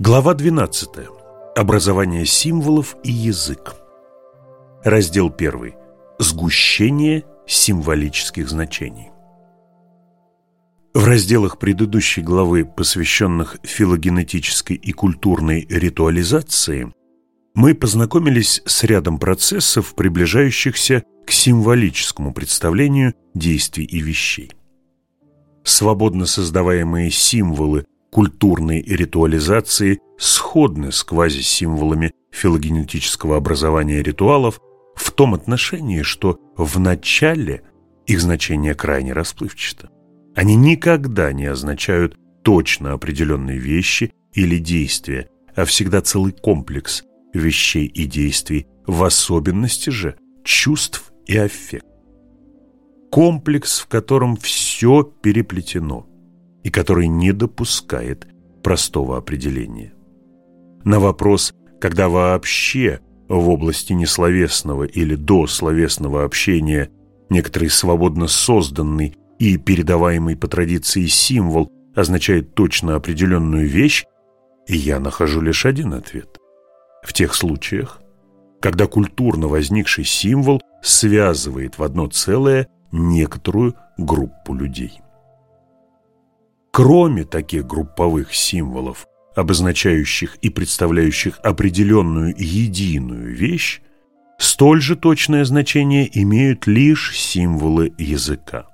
Глава 12. Образование символов и язык. Раздел 1. Сгущение символических значений. В разделах предыдущей главы, посвященных филогенетической и культурной ритуализации, мы познакомились с рядом процессов, приближающихся к символическому представлению действий и вещей. Свободно создаваемые символы культурной ритуализации сходны с квазисимволами филогенетического образования ритуалов в том отношении, что в начале их значение крайне расплывчато. Они никогда не означают точно определенные вещи или действия, а всегда целый комплекс вещей и действий, в особенности же чувств и аффект. Комплекс, в котором все переплетено и который не допускает простого определения. На вопрос, когда вообще в области несловесного или дословесного общения некоторый свободно созданный и передаваемый по традиции символ означает точно определенную вещь, я нахожу лишь один ответ. В тех случаях, когда культурно возникший символ связывает в одно целое некоторую группу людей. Кроме таких групповых символов, обозначающих и представляющих определенную единую вещь, столь же точное значение имеют лишь символы языка.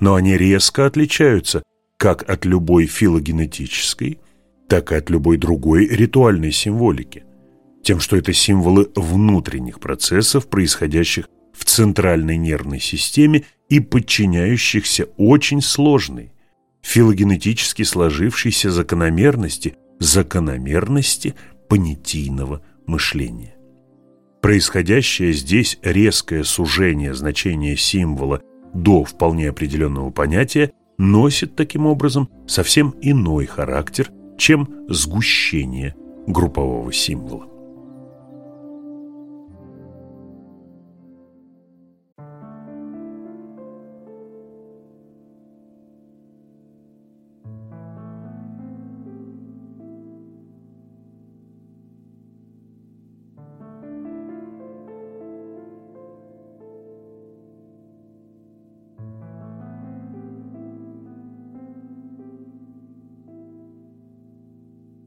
Но они резко отличаются как от любой филогенетической, так и от любой другой ритуальной символики, тем, что это символы внутренних процессов, происходящих в центральной нервной системе и подчиняющихся очень сложной, филогенетически сложившейся закономерности, закономерности понятийного мышления. Происходящее здесь резкое сужение значения символа до вполне определенного понятия носит таким образом совсем иной характер, чем сгущение группового символа.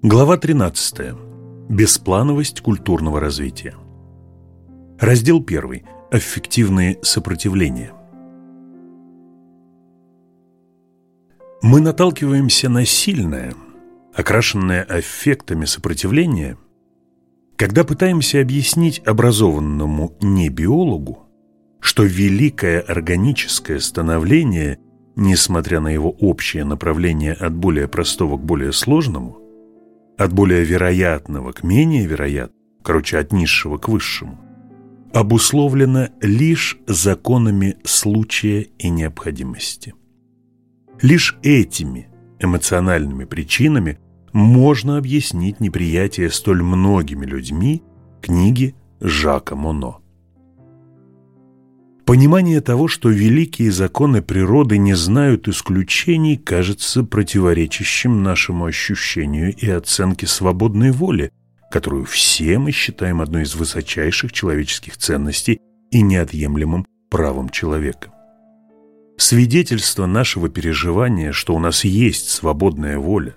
Глава 13. Бесплановость культурного развития. Раздел 1. Аффективные сопротивления. Мы наталкиваемся на сильное, окрашенное аффектами сопротивление, когда пытаемся объяснить образованному небиологу, что великое органическое становление, несмотря на его общее направление от более простого к более сложному – от более вероятного к менее вероятному, короче, от низшего к высшему, обусловлено лишь законами случая и необходимости. Лишь этими эмоциональными причинами можно объяснить неприятие столь многими людьми книги Жака Моно. Понимание того, что великие законы природы не знают исключений, кажется противоречащим нашему ощущению и оценке свободной воли, которую все мы считаем одной из высочайших человеческих ценностей и неотъемлемым правом человека. Свидетельство нашего переживания, что у нас есть свободная воля,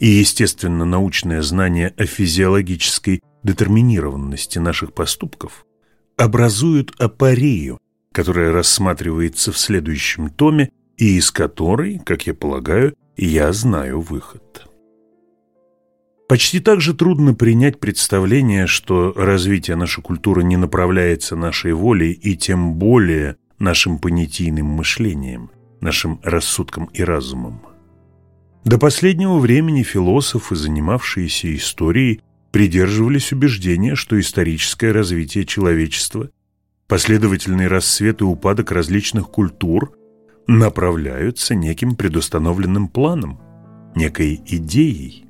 и, естественно, научное знание о физиологической детерминированности наших поступков – образуют апарию, которая рассматривается в следующем томе и из которой, как я полагаю, я знаю выход. Почти так же трудно принять представление, что развитие нашей культуры не направляется нашей волей и тем более нашим понятийным мышлением, нашим рассудком и разумом. До последнего времени философы, занимавшиеся историей, придерживались убеждения, что историческое развитие человечества, последовательный рассвет и упадок различных культур направляются неким предустановленным планом, некой идеей.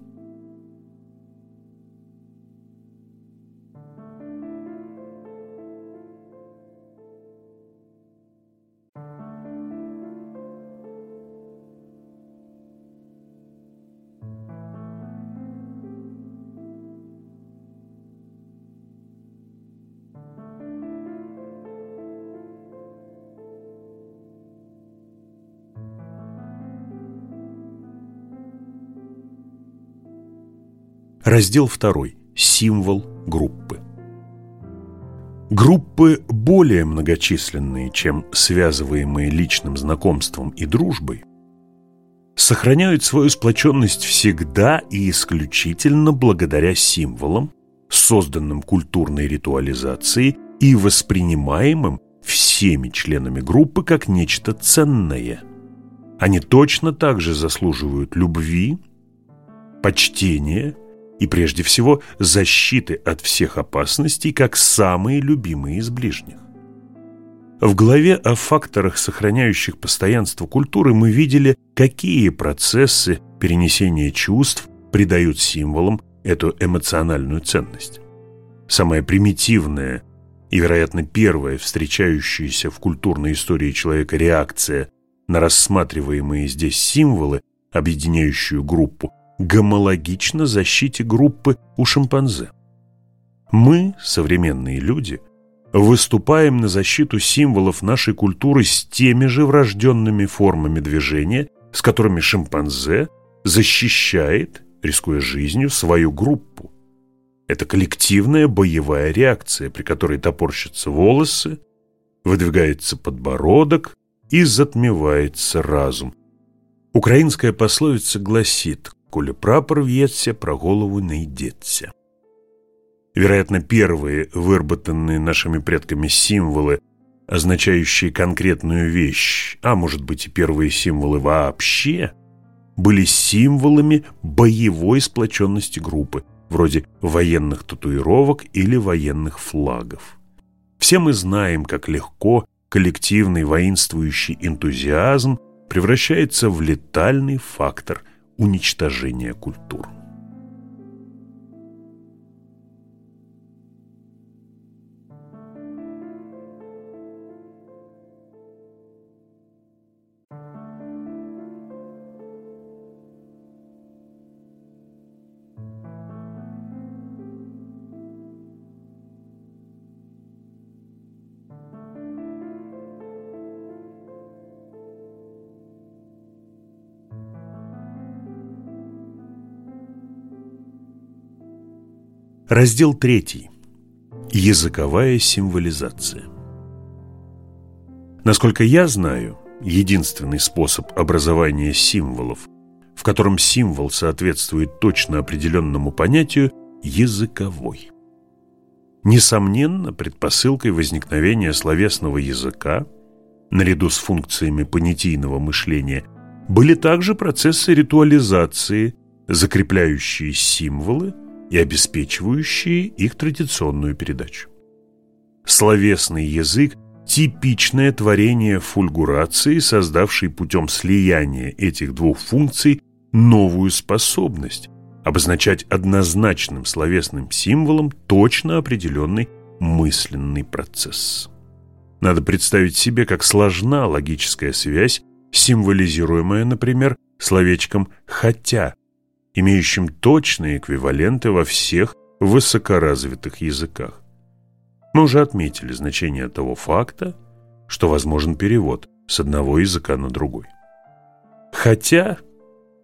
Раздел 2. Символ группы. Группы более многочисленные, чем связываемые личным знакомством и дружбой, сохраняют свою сплоченность всегда и исключительно благодаря символам, созданным культурной ритуализацией и воспринимаемым всеми членами группы как нечто ценное. Они точно так же заслуживают любви, почтения и, прежде всего, защиты от всех опасностей, как самые любимые из ближних. В главе о факторах, сохраняющих постоянство культуры, мы видели, какие процессы перенесения чувств придают символам эту эмоциональную ценность. Самое примитивное и, вероятно, первая встречающаяся в культурной истории человека реакция на рассматриваемые здесь символы, объединяющую группу, гомологично защите группы у шимпанзе. Мы, современные люди, выступаем на защиту символов нашей культуры с теми же врожденными формами движения, с которыми шимпанзе защищает, рискуя жизнью, свою группу. Это коллективная боевая реакция, при которой топорщатся волосы, выдвигается подбородок и затмевается разум. Украинская пословица гласит «Коли прапор вьется, про голову найдется». Вероятно, первые выработанные нашими предками символы, означающие конкретную вещь, а может быть и первые символы вообще, были символами боевой сплоченности группы – вроде военных татуировок или военных флагов. Все мы знаем, как легко коллективный воинствующий энтузиазм превращается в летальный фактор уничтожения культур. Раздел 3. Языковая символизация. Насколько я знаю, единственный способ образования символов, в котором символ соответствует точно определенному понятию, языковой. Несомненно, предпосылкой возникновения словесного языка, наряду с функциями понятийного мышления, были также процессы ритуализации, закрепляющие символы – и обеспечивающие их традиционную передачу. Словесный язык – типичное творение фульгурации, создавшей путем слияния этих двух функций новую способность обозначать однозначным словесным символом точно определенный мысленный процесс. Надо представить себе, как сложна логическая связь, символизируемая, например, словечком «хотя», имеющим точные эквиваленты во всех высокоразвитых языках. Мы уже отметили значение того факта, что возможен перевод с одного языка на другой. Хотя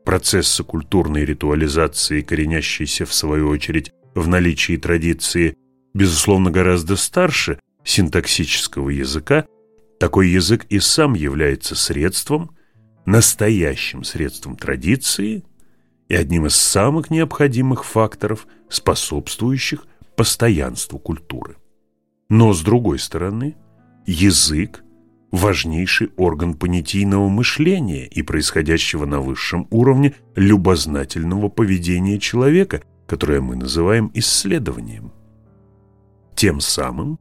процессы культурной ритуализации, коренящиеся в свою очередь в наличии традиции, безусловно, гораздо старше синтаксического языка, такой язык и сам является средством, настоящим средством традиции и одним из самых необходимых факторов, способствующих постоянству культуры. Но, с другой стороны, язык – важнейший орган понятийного мышления и происходящего на высшем уровне любознательного поведения человека, которое мы называем исследованием. Тем самым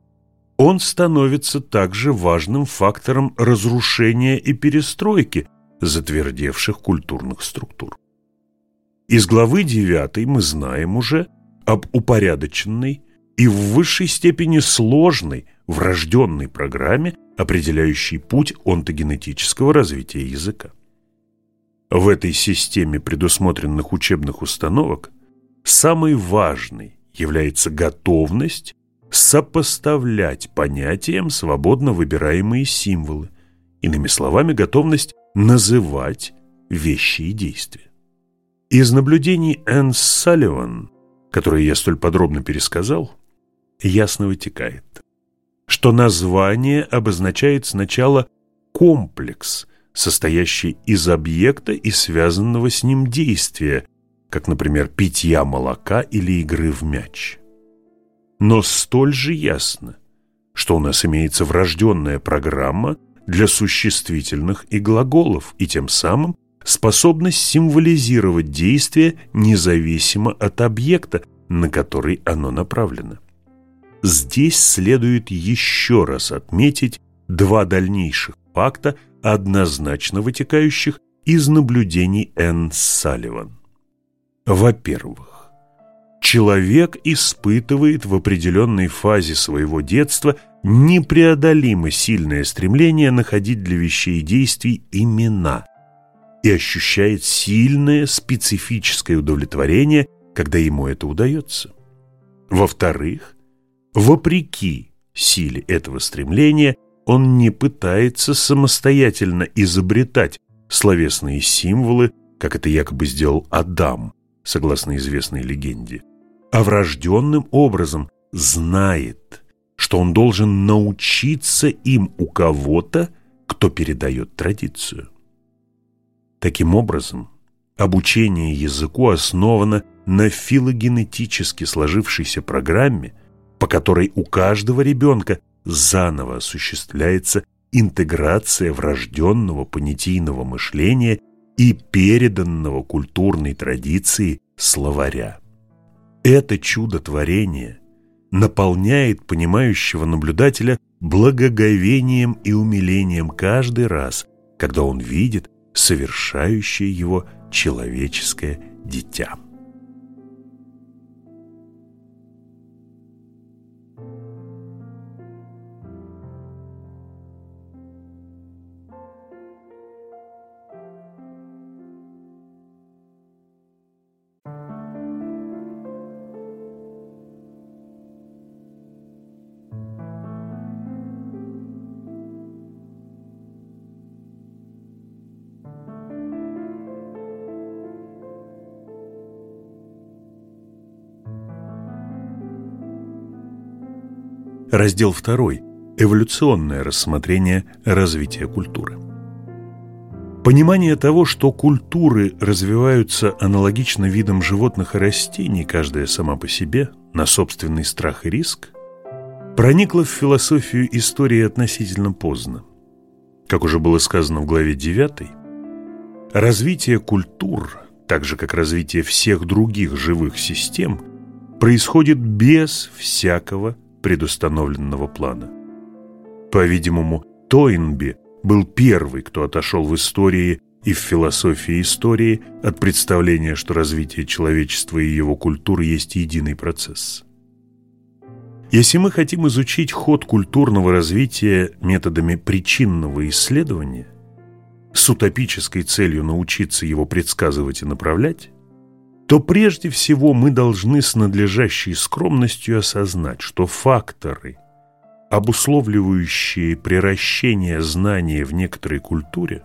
он становится также важным фактором разрушения и перестройки затвердевших культурных структур. Из главы 9 мы знаем уже об упорядоченной и в высшей степени сложной врожденной программе, определяющей путь онтогенетического развития языка. В этой системе предусмотренных учебных установок самой важной является готовность сопоставлять понятиям свободно выбираемые символы, иными словами, готовность называть вещи и действия. Из наблюдений Энн Салливан которое я столь подробно пересказал, ясно вытекает, что название обозначает сначала комплекс, состоящий из объекта и связанного с ним действия, как, например, питья молока или игры в мяч. Но столь же ясно, что у нас имеется врожденная программа для существительных и глаголов, и тем самым способность символизировать действие независимо от объекта, на который оно направлено. Здесь следует еще раз отметить два дальнейших факта, однозначно вытекающих из наблюдений Энн Салливан. Во-первых, человек испытывает в определенной фазе своего детства непреодолимо сильное стремление находить для вещей действий имена и ощущает сильное специфическое удовлетворение, когда ему это удается. Во-вторых, вопреки силе этого стремления, он не пытается самостоятельно изобретать словесные символы, как это якобы сделал Адам, согласно известной легенде, а врожденным образом знает, что он должен научиться им у кого-то, кто передает традицию. Таким образом, обучение языку основано на филогенетически сложившейся программе, по которой у каждого ребенка заново осуществляется интеграция врожденного понятийного мышления и переданного культурной традиции словаря. Это чудо творения наполняет понимающего наблюдателя благоговением и умилением каждый раз, когда он видит совершающее его человеческое дитя. Раздел 2. Эволюционное рассмотрение развития культуры. Понимание того, что культуры развиваются аналогично видам животных и растений, каждая сама по себе, на собственный страх и риск, проникло в философию истории относительно поздно. Как уже было сказано в главе 9, развитие культур, так же как развитие всех других живых систем, происходит без всякого предустановленного плана. По-видимому, Тойнби был первый, кто отошел в истории и в философии истории от представления, что развитие человечества и его культуры есть единый процесс. Если мы хотим изучить ход культурного развития методами причинного исследования с утопической целью научиться его предсказывать и направлять, то прежде всего мы должны с надлежащей скромностью осознать, что факторы, обусловливающие приращение знания в некоторой культуре,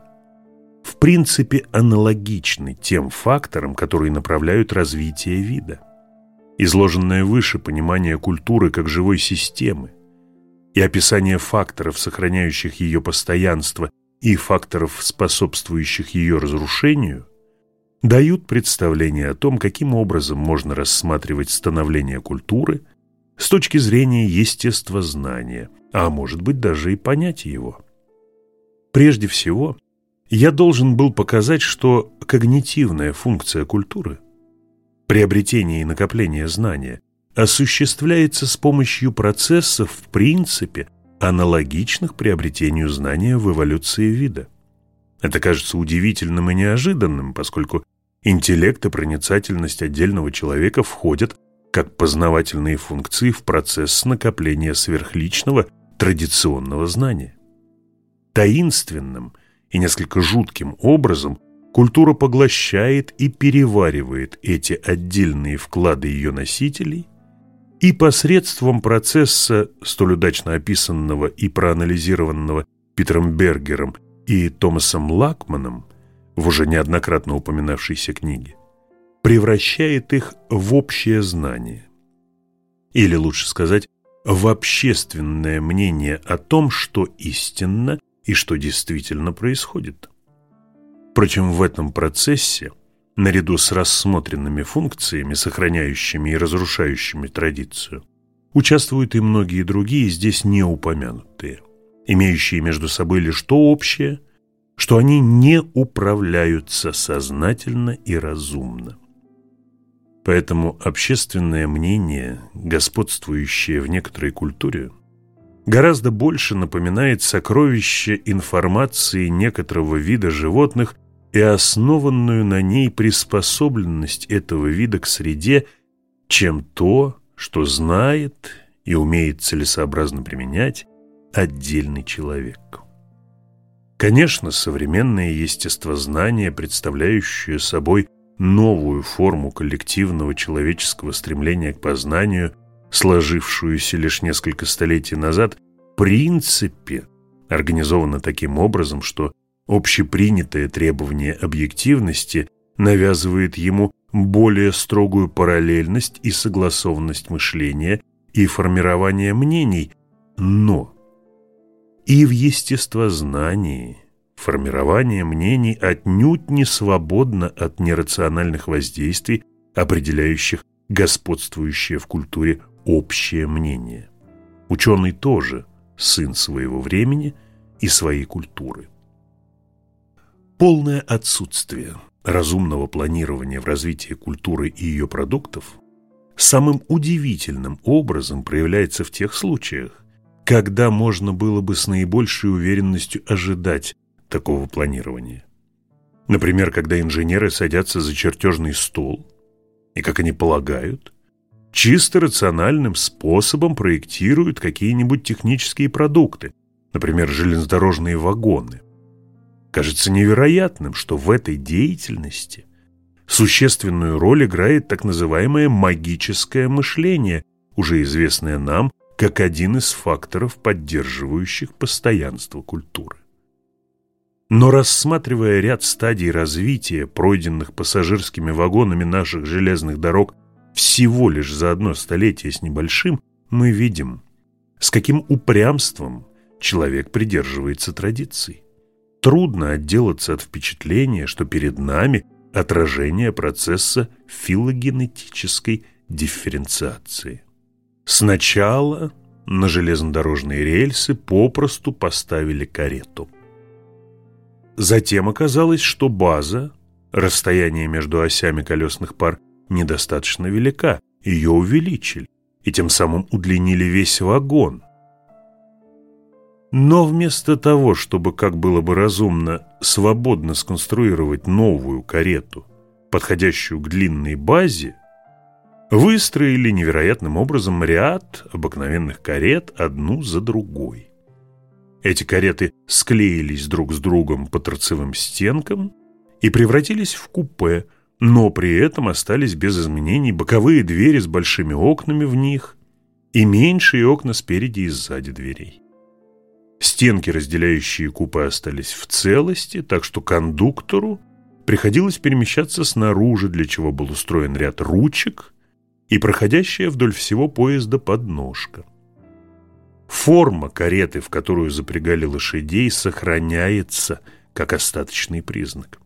в принципе аналогичны тем факторам, которые направляют развитие вида. Изложенное выше понимание культуры как живой системы и описание факторов, сохраняющих ее постоянство, и факторов, способствующих ее разрушению – дают представление о том, каким образом можно рассматривать становление культуры с точки зрения естествознания, а может быть даже и понять его. Прежде всего, я должен был показать, что когнитивная функция культуры, приобретение и накопление знания, осуществляется с помощью процессов в принципе аналогичных приобретению знания в эволюции вида. Это кажется удивительным и неожиданным, поскольку интеллект и проницательность отдельного человека входят как познавательные функции в процесс накопления сверхличного традиционного знания. Таинственным и несколько жутким образом культура поглощает и переваривает эти отдельные вклады ее носителей и посредством процесса, столь удачно описанного и проанализированного Питером Бергером и Томасом Лакманом в уже неоднократно упоминавшейся книге, превращает их в общее знание. Или лучше сказать, в общественное мнение о том, что истинно и что действительно происходит. Впрочем, в этом процессе, наряду с рассмотренными функциями, сохраняющими и разрушающими традицию, участвуют и многие другие, здесь не упомянутые, имеющие между собой лишь то общее, что они не управляются сознательно и разумно. Поэтому общественное мнение, господствующее в некоторой культуре, гораздо больше напоминает сокровище информации некоторого вида животных и основанную на ней приспособленность этого вида к среде, чем то, что знает и умеет целесообразно применять отдельный человек. Конечно, современное естествознание, представляющее собой новую форму коллективного человеческого стремления к познанию, сложившуюся лишь несколько столетий назад, в принципе организовано таким образом, что общепринятое требование объективности навязывает ему более строгую параллельность и согласованность мышления и формирования мнений, но и в естествознании формирование мнений отнюдь не свободно от нерациональных воздействий, определяющих господствующее в культуре общее мнение. Ученый тоже сын своего времени и своей культуры. Полное отсутствие разумного планирования в развитии культуры и ее продуктов самым удивительным образом проявляется в тех случаях, когда можно было бы с наибольшей уверенностью ожидать такого планирования. Например, когда инженеры садятся за чертежный стол и, как они полагают, чисто рациональным способом проектируют какие-нибудь технические продукты, например, железнодорожные вагоны. Кажется невероятным, что в этой деятельности существенную роль играет так называемое магическое мышление, уже известное нам как один из факторов, поддерживающих постоянство культуры. Но рассматривая ряд стадий развития, пройденных пассажирскими вагонами наших железных дорог всего лишь за одно столетие с небольшим, мы видим, с каким упрямством человек придерживается традиций. Трудно отделаться от впечатления, что перед нами отражение процесса филогенетической дифференциации. Сначала на железнодорожные рельсы попросту поставили карету. Затем оказалось, что база, расстояние между осями колесных пар, недостаточно велика, ее увеличили и тем самым удлинили весь вагон. Но вместо того, чтобы, как было бы разумно, свободно сконструировать новую карету, подходящую к длинной базе, выстроили невероятным образом ряд обыкновенных карет одну за другой. Эти кареты склеились друг с другом по торцевым стенкам и превратились в купе, но при этом остались без изменений боковые двери с большими окнами в них и меньшие окна спереди и сзади дверей. Стенки, разделяющие купе, остались в целости, так что кондуктору приходилось перемещаться снаружи, для чего был устроен ряд ручек и проходящая вдоль всего поезда подножка. Форма кареты, в которую запрягали лошадей, сохраняется как остаточный признак.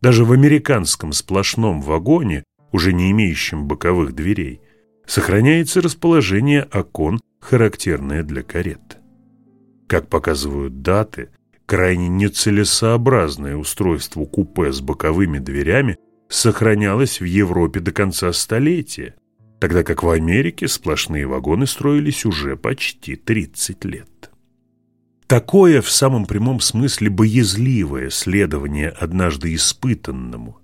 Даже в американском сплошном вагоне, уже не имеющем боковых дверей, сохраняется расположение окон, характерное для карет. Как показывают даты, крайне нецелесообразное устройство купе с боковыми дверями сохранялось в Европе до конца столетия, тогда как в Америке сплошные вагоны строились уже почти 30 лет. Такое в самом прямом смысле боязливое следование однажды испытанному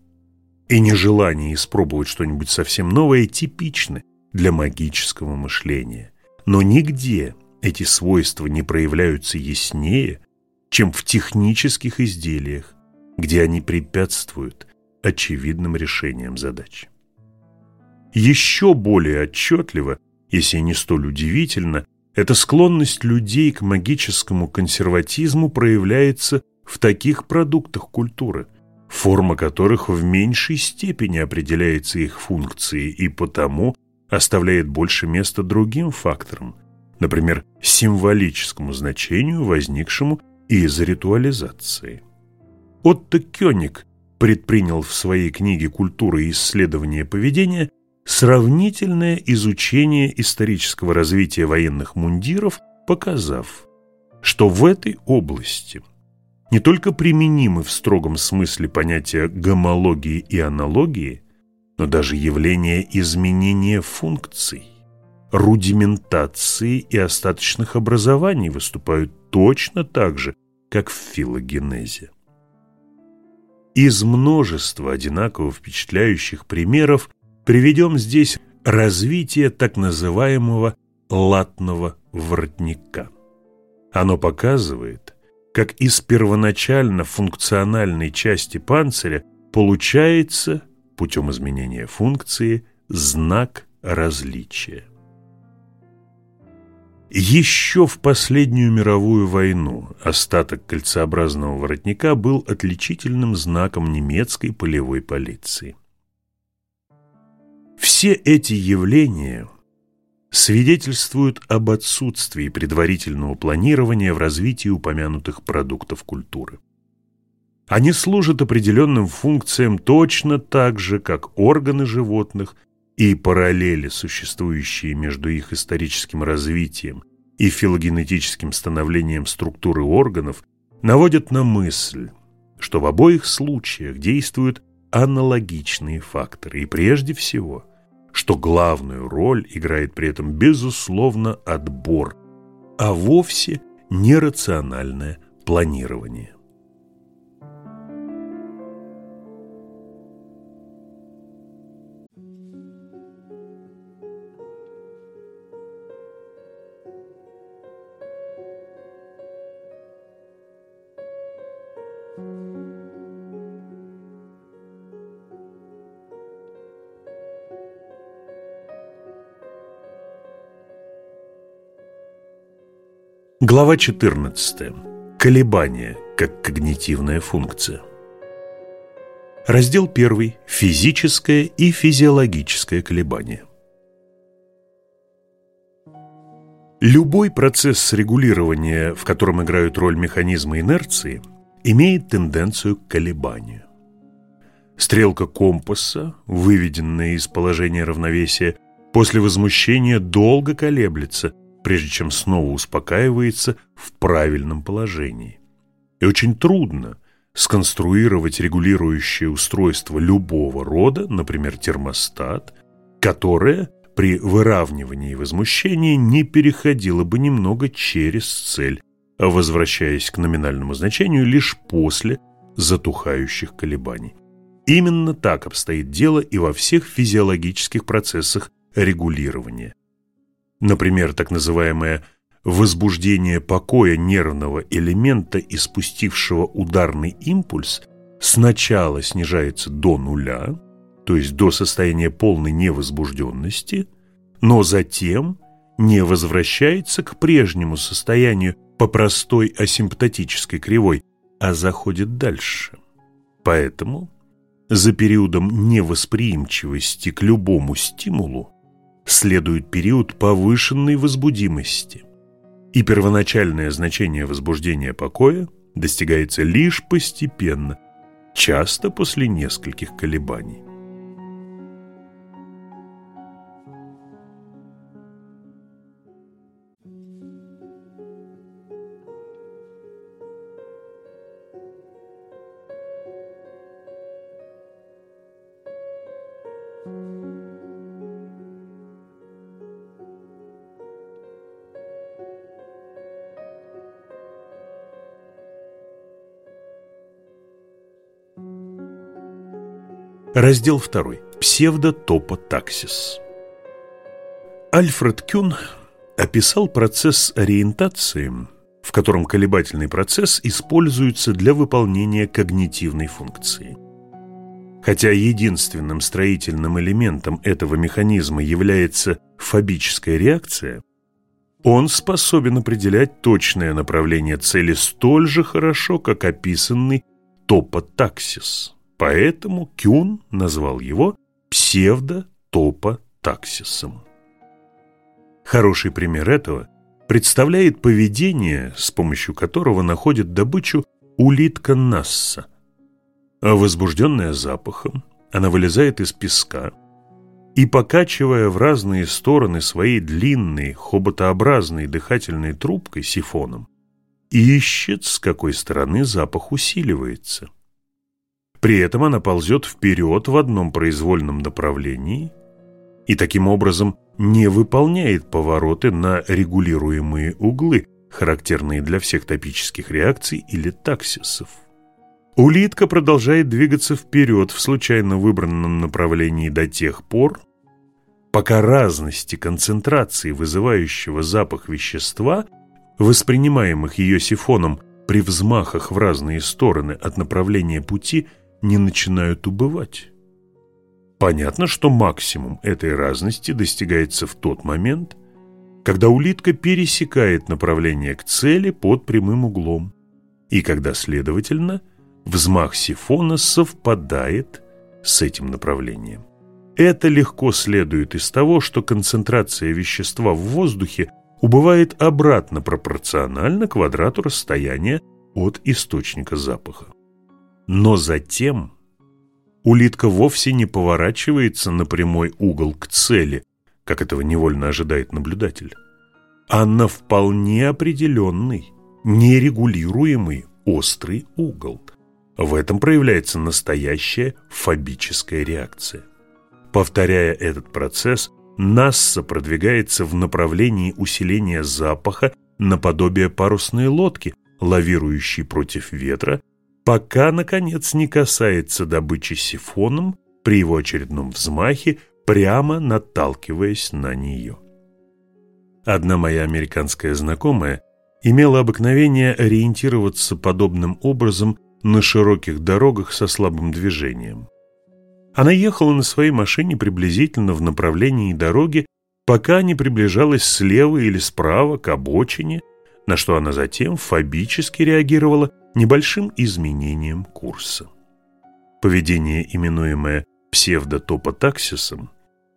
и нежелание испробовать что-нибудь совсем новое типичны для магического мышления. Но нигде эти свойства не проявляются яснее, чем в технических изделиях, где они препятствуют очевидным решением задач. Еще более отчетливо, если не столь удивительно, эта склонность людей к магическому консерватизму проявляется в таких продуктах культуры, форма которых в меньшей степени определяется их функцией и потому оставляет больше места другим факторам, например, символическому значению, возникшему из ритуализации. Отто Кёник предпринял в своей книге «Культура и исследование поведения» сравнительное изучение исторического развития военных мундиров, показав, что в этой области не только применимы в строгом смысле понятия гомологии и аналогии, но даже явление изменения функций, рудиментации и остаточных образований выступают точно так же, как в филогенезе. Из множества одинаково впечатляющих примеров приведем здесь развитие так называемого латного воротника. Оно показывает, как из первоначально функциональной части панциря получается путем изменения функции знак различия. Еще в последнюю мировую войну остаток кольцеобразного воротника был отличительным знаком немецкой полевой полиции. Все эти явления свидетельствуют об отсутствии предварительного планирования в развитии упомянутых продуктов культуры. Они служат определенным функциям точно так же, как органы животных и параллели, существующие между их историческим развитием и филогенетическим становлением структуры органов, наводят на мысль, что в обоих случаях действуют аналогичные факторы, и прежде всего, что главную роль играет при этом безусловно отбор, а вовсе нерациональное планирование. Глава 14. Колебания как когнитивная функция. Раздел 1. Физическое и физиологическое колебание. Любой процесс регулирования, в котором играют роль механизмы инерции, имеет тенденцию к колебанию. Стрелка компаса, выведенная из положения равновесия, после возмущения долго колеблется – прежде чем снова успокаивается в правильном положении. И очень трудно сконструировать регулирующее устройство любого рода, например, термостат, которое при выравнивании возмущения не переходило бы немного через цель, возвращаясь к номинальному значению лишь после затухающих колебаний. Именно так обстоит дело и во всех физиологических процессах регулирования – Например, так называемое возбуждение покоя нервного элемента, испустившего ударный импульс, сначала снижается до нуля, то есть до состояния полной невозбужденности, но затем не возвращается к прежнему состоянию по простой асимптотической кривой, а заходит дальше. Поэтому за периодом невосприимчивости к любому стимулу следует период повышенной возбудимости, и первоначальное значение возбуждения покоя достигается лишь постепенно, часто после нескольких колебаний. Раздел 2. Псевдотопотаксис. Альфред Кюн описал процесс ориентации, в котором колебательный процесс используется для выполнения когнитивной функции. Хотя единственным строительным элементом этого механизма является фобическая реакция, он способен определять точное направление цели столь же хорошо, как описанный топотаксис Поэтому Кюн назвал его псевдотопотаксисом. Хороший пример этого представляет поведение, с помощью которого находит добычу улитка Насса. Возбужденная запахом, она вылезает из песка и, покачивая в разные стороны своей длинной, хоботообразной дыхательной трубкой сифоном, ищет, с какой стороны запах усиливается. При этом она ползет вперед в одном произвольном направлении и таким образом не выполняет повороты на регулируемые углы, характерные для всех топических реакций или таксисов. Улитка продолжает двигаться вперед в случайно выбранном направлении до тех пор, пока разности концентрации вызывающего запах вещества, воспринимаемых ее сифоном при взмахах в разные стороны от направления пути, не начинают убывать. Понятно, что максимум этой разности достигается в тот момент, когда улитка пересекает направление к цели под прямым углом, и когда, следовательно, взмах сифона совпадает с этим направлением. Это легко следует из того, что концентрация вещества в воздухе убывает обратно пропорционально квадрату расстояния от источника запаха. Но затем улитка вовсе не поворачивается на прямой угол к цели, как этого невольно ожидает наблюдатель, а на вполне определенный, нерегулируемый острый угол. В этом проявляется настоящая фобическая реакция. Повторяя этот процесс, Насса продвигается в направлении усиления запаха наподобие парусной лодки, лавирующей против ветра пока, наконец, не касается добычи сифоном при его очередном взмахе, прямо наталкиваясь на нее. Одна моя американская знакомая имела обыкновение ориентироваться подобным образом на широких дорогах со слабым движением. Она ехала на своей машине приблизительно в направлении дороги, пока не приближалась слева или справа к обочине, на что она затем фобически реагировала небольшим изменением курса. Поведение, именуемое псевдотопотаксисом,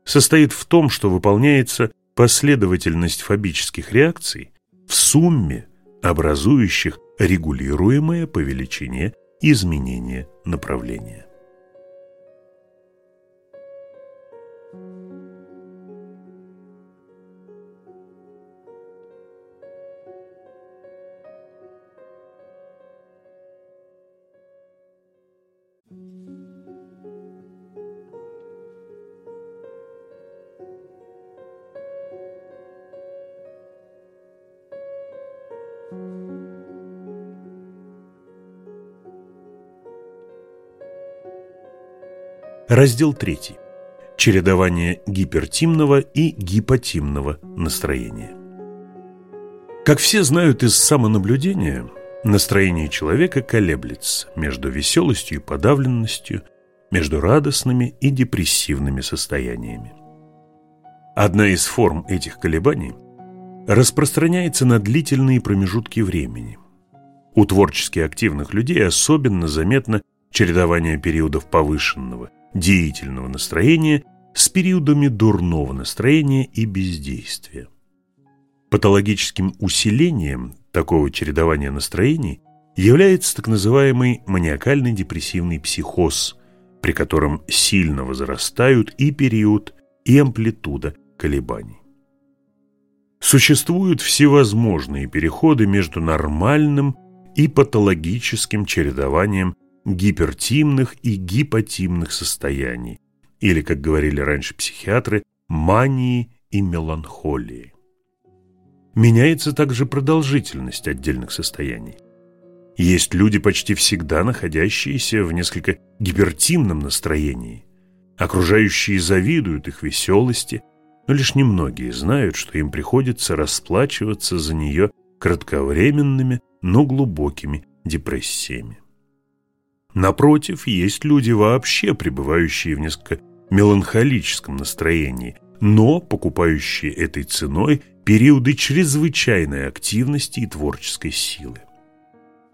состоит в том, что выполняется последовательность фобических реакций в сумме, образующих регулируемое по величине изменение направления. Раздел 3. Чередование гипертимного и гипотимного настроения. Как все знают из самонаблюдения, настроение человека колеблется между веселостью и подавленностью, между радостными и депрессивными состояниями. Одна из форм этих колебаний распространяется на длительные промежутки времени. У творчески активных людей особенно заметно чередование периодов повышенного деятельного настроения с периодами дурного настроения и бездействия. Патологическим усилением такого чередования настроений является так называемый маниакальный депрессивный психоз, при котором сильно возрастают и период, и амплитуда колебаний. Существуют всевозможные переходы между нормальным и патологическим чередованием гипертимных и гипотимных состояний, или, как говорили раньше психиатры, мании и меланхолии. Меняется также продолжительность отдельных состояний. Есть люди, почти всегда находящиеся в несколько гипертимном настроении. Окружающие завидуют их веселости, но лишь немногие знают, что им приходится расплачиваться за нее кратковременными, но глубокими депрессиями. Напротив, есть люди вообще пребывающие в несколько меланхолическом настроении, но покупающие этой ценой периоды чрезвычайной активности и творческой силы.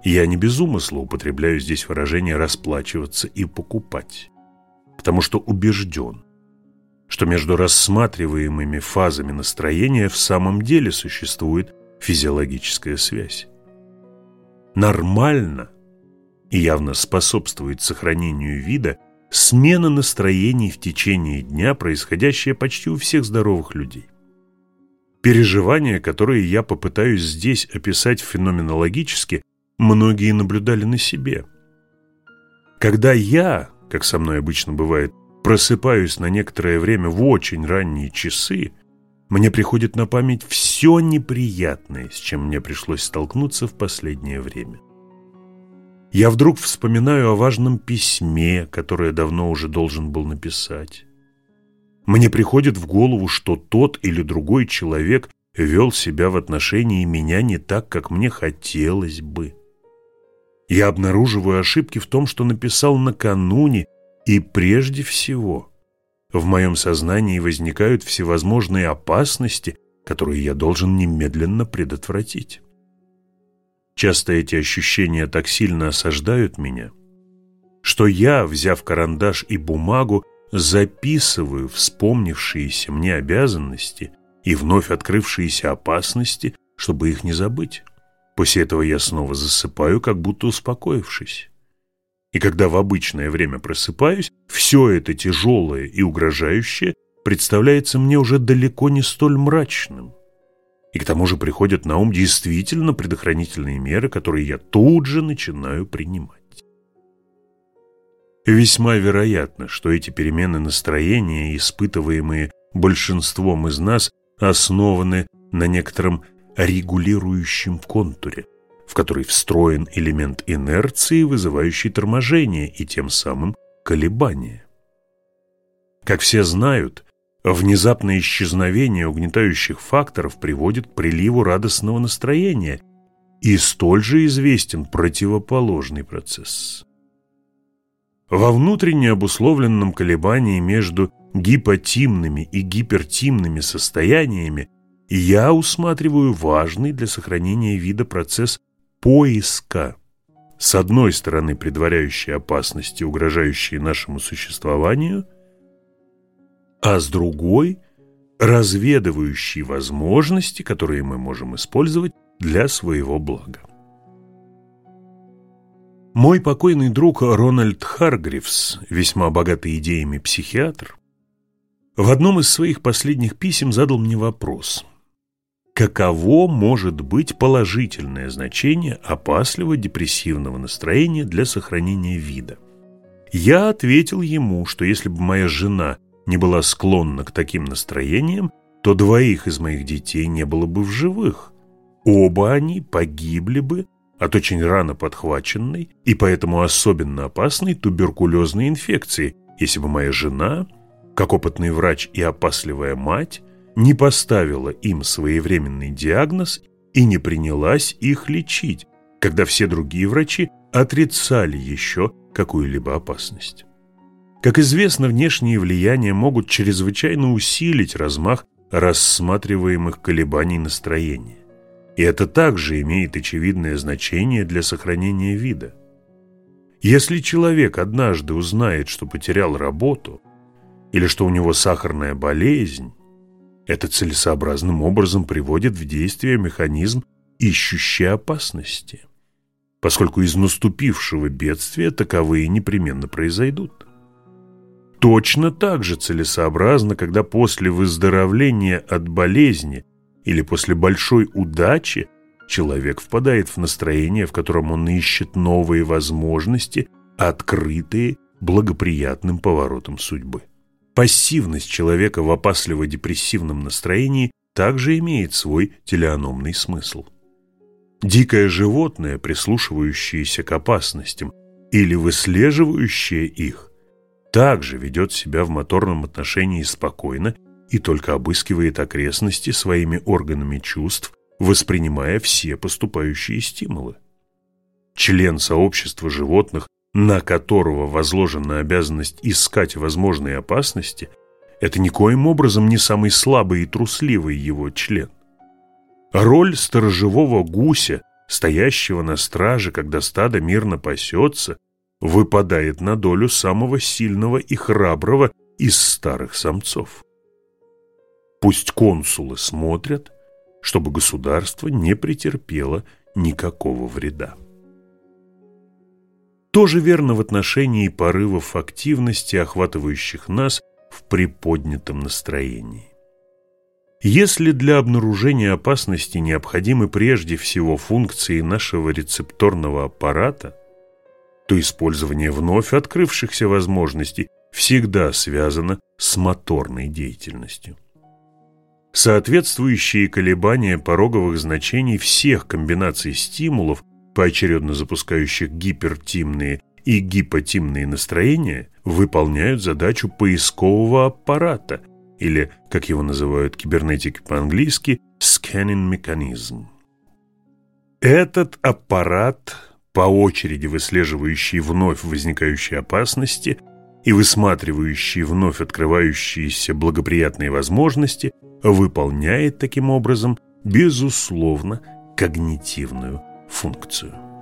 Я не без умысла употребляю здесь выражение «расплачиваться» и «покупать», потому что убежден, что между рассматриваемыми фазами настроения в самом деле существует физиологическая связь. Нормально и явно способствует сохранению вида смена настроений в течение дня, происходящая почти у всех здоровых людей. Переживания, которые я попытаюсь здесь описать феноменологически, многие наблюдали на себе. Когда я, как со мной обычно бывает, просыпаюсь на некоторое время в очень ранние часы, мне приходит на память все неприятное, с чем мне пришлось столкнуться в последнее время. Я вдруг вспоминаю о важном письме, которое давно уже должен был написать. Мне приходит в голову, что тот или другой человек вел себя в отношении меня не так, как мне хотелось бы. Я обнаруживаю ошибки в том, что написал накануне, и прежде всего в моем сознании возникают всевозможные опасности, которые я должен немедленно предотвратить. Часто эти ощущения так сильно осаждают меня, что я, взяв карандаш и бумагу, записываю вспомнившиеся мне обязанности и вновь открывшиеся опасности, чтобы их не забыть. После этого я снова засыпаю, как будто успокоившись. И когда в обычное время просыпаюсь, все это тяжелое и угрожающее представляется мне уже далеко не столь мрачным. И к тому же приходят на ум действительно предохранительные меры, которые я тут же начинаю принимать. Весьма вероятно, что эти перемены настроения, испытываемые большинством из нас, основаны на некотором регулирующем контуре, в который встроен элемент инерции, вызывающий торможение и тем самым колебания. Как все знают, Внезапное исчезновение угнетающих факторов приводит к приливу радостного настроения, и столь же известен противоположный процесс. Во внутренне обусловленном колебании между гипотимными и гипертимными состояниями я усматриваю важный для сохранения вида процесс поиска, с одной стороны предваряющий опасности, угрожающие нашему существованию – а с другой – разведывающий возможности, которые мы можем использовать для своего блага. Мой покойный друг Рональд Харгривс, весьма богатый идеями психиатр, в одном из своих последних писем задал мне вопрос – каково может быть положительное значение опасливо-депрессивного настроения для сохранения вида. Я ответил ему, что если бы моя жена не была склонна к таким настроениям, то двоих из моих детей не было бы в живых. Оба они погибли бы от очень рано подхваченной и поэтому особенно опасной туберкулезной инфекции, если бы моя жена, как опытный врач и опасливая мать, не поставила им своевременный диагноз и не принялась их лечить, когда все другие врачи отрицали еще какую-либо опасность. Как известно, внешние влияния могут чрезвычайно усилить размах рассматриваемых колебаний настроения. И это также имеет очевидное значение для сохранения вида. Если человек однажды узнает, что потерял работу, или что у него сахарная болезнь, это целесообразным образом приводит в действие механизм ищущей опасности, поскольку из наступившего бедствия таковые непременно произойдут. Точно так же целесообразно, когда после выздоровления от болезни или после большой удачи человек впадает в настроение, в котором он ищет новые возможности, открытые благоприятным поворотом судьбы. Пассивность человека в опасливо-депрессивном настроении также имеет свой телеономный смысл. Дикое животное, прислушивающееся к опасностям или выслеживающее их, также ведет себя в моторном отношении спокойно и только обыскивает окрестности своими органами чувств, воспринимая все поступающие стимулы. Член сообщества животных, на которого возложена обязанность искать возможные опасности, это никоим образом не самый слабый и трусливый его член. Роль сторожевого гуся стоящего на страже, когда стадо мирно пасется, выпадает на долю самого сильного и храброго из старых самцов. Пусть консулы смотрят, чтобы государство не претерпело никакого вреда. Тоже верно в отношении порывов активности, охватывающих нас в приподнятом настроении. Если для обнаружения опасности необходимы прежде всего функции нашего рецепторного аппарата, то использование вновь открывшихся возможностей всегда связано с моторной деятельностью. Соответствующие колебания пороговых значений всех комбинаций стимулов, поочередно запускающих гипертимные и гипотимные настроения, выполняют задачу поискового аппарата – или, как его называют кибернетики по-английски, scanning mechanism. Этот аппарат, по очереди выслеживающий вновь возникающие опасности и высматривающий вновь открывающиеся благоприятные возможности, выполняет таким образом, безусловно, когнитивную функцию.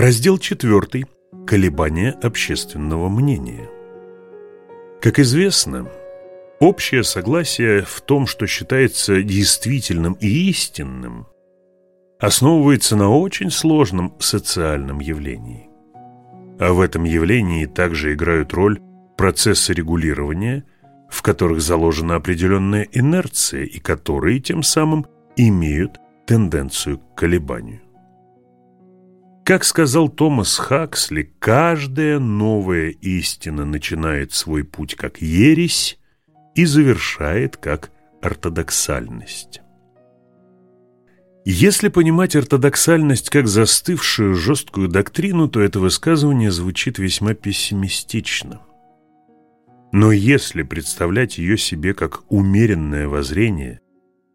Раздел 4. Колебания общественного мнения. Как известно, общее согласие в том, что считается действительным и истинным, основывается на очень сложном социальном явлении. А в этом явлении также играют роль процессы регулирования, в которых заложена определенная инерция и которые тем самым имеют тенденцию к колебанию. Как сказал Томас Хаксли, каждая новая истина начинает свой путь как ересь и завершает как ортодоксальность. Если понимать ортодоксальность как застывшую жесткую доктрину, то это высказывание звучит весьма пессимистично. Но если представлять ее себе как умеренное воззрение,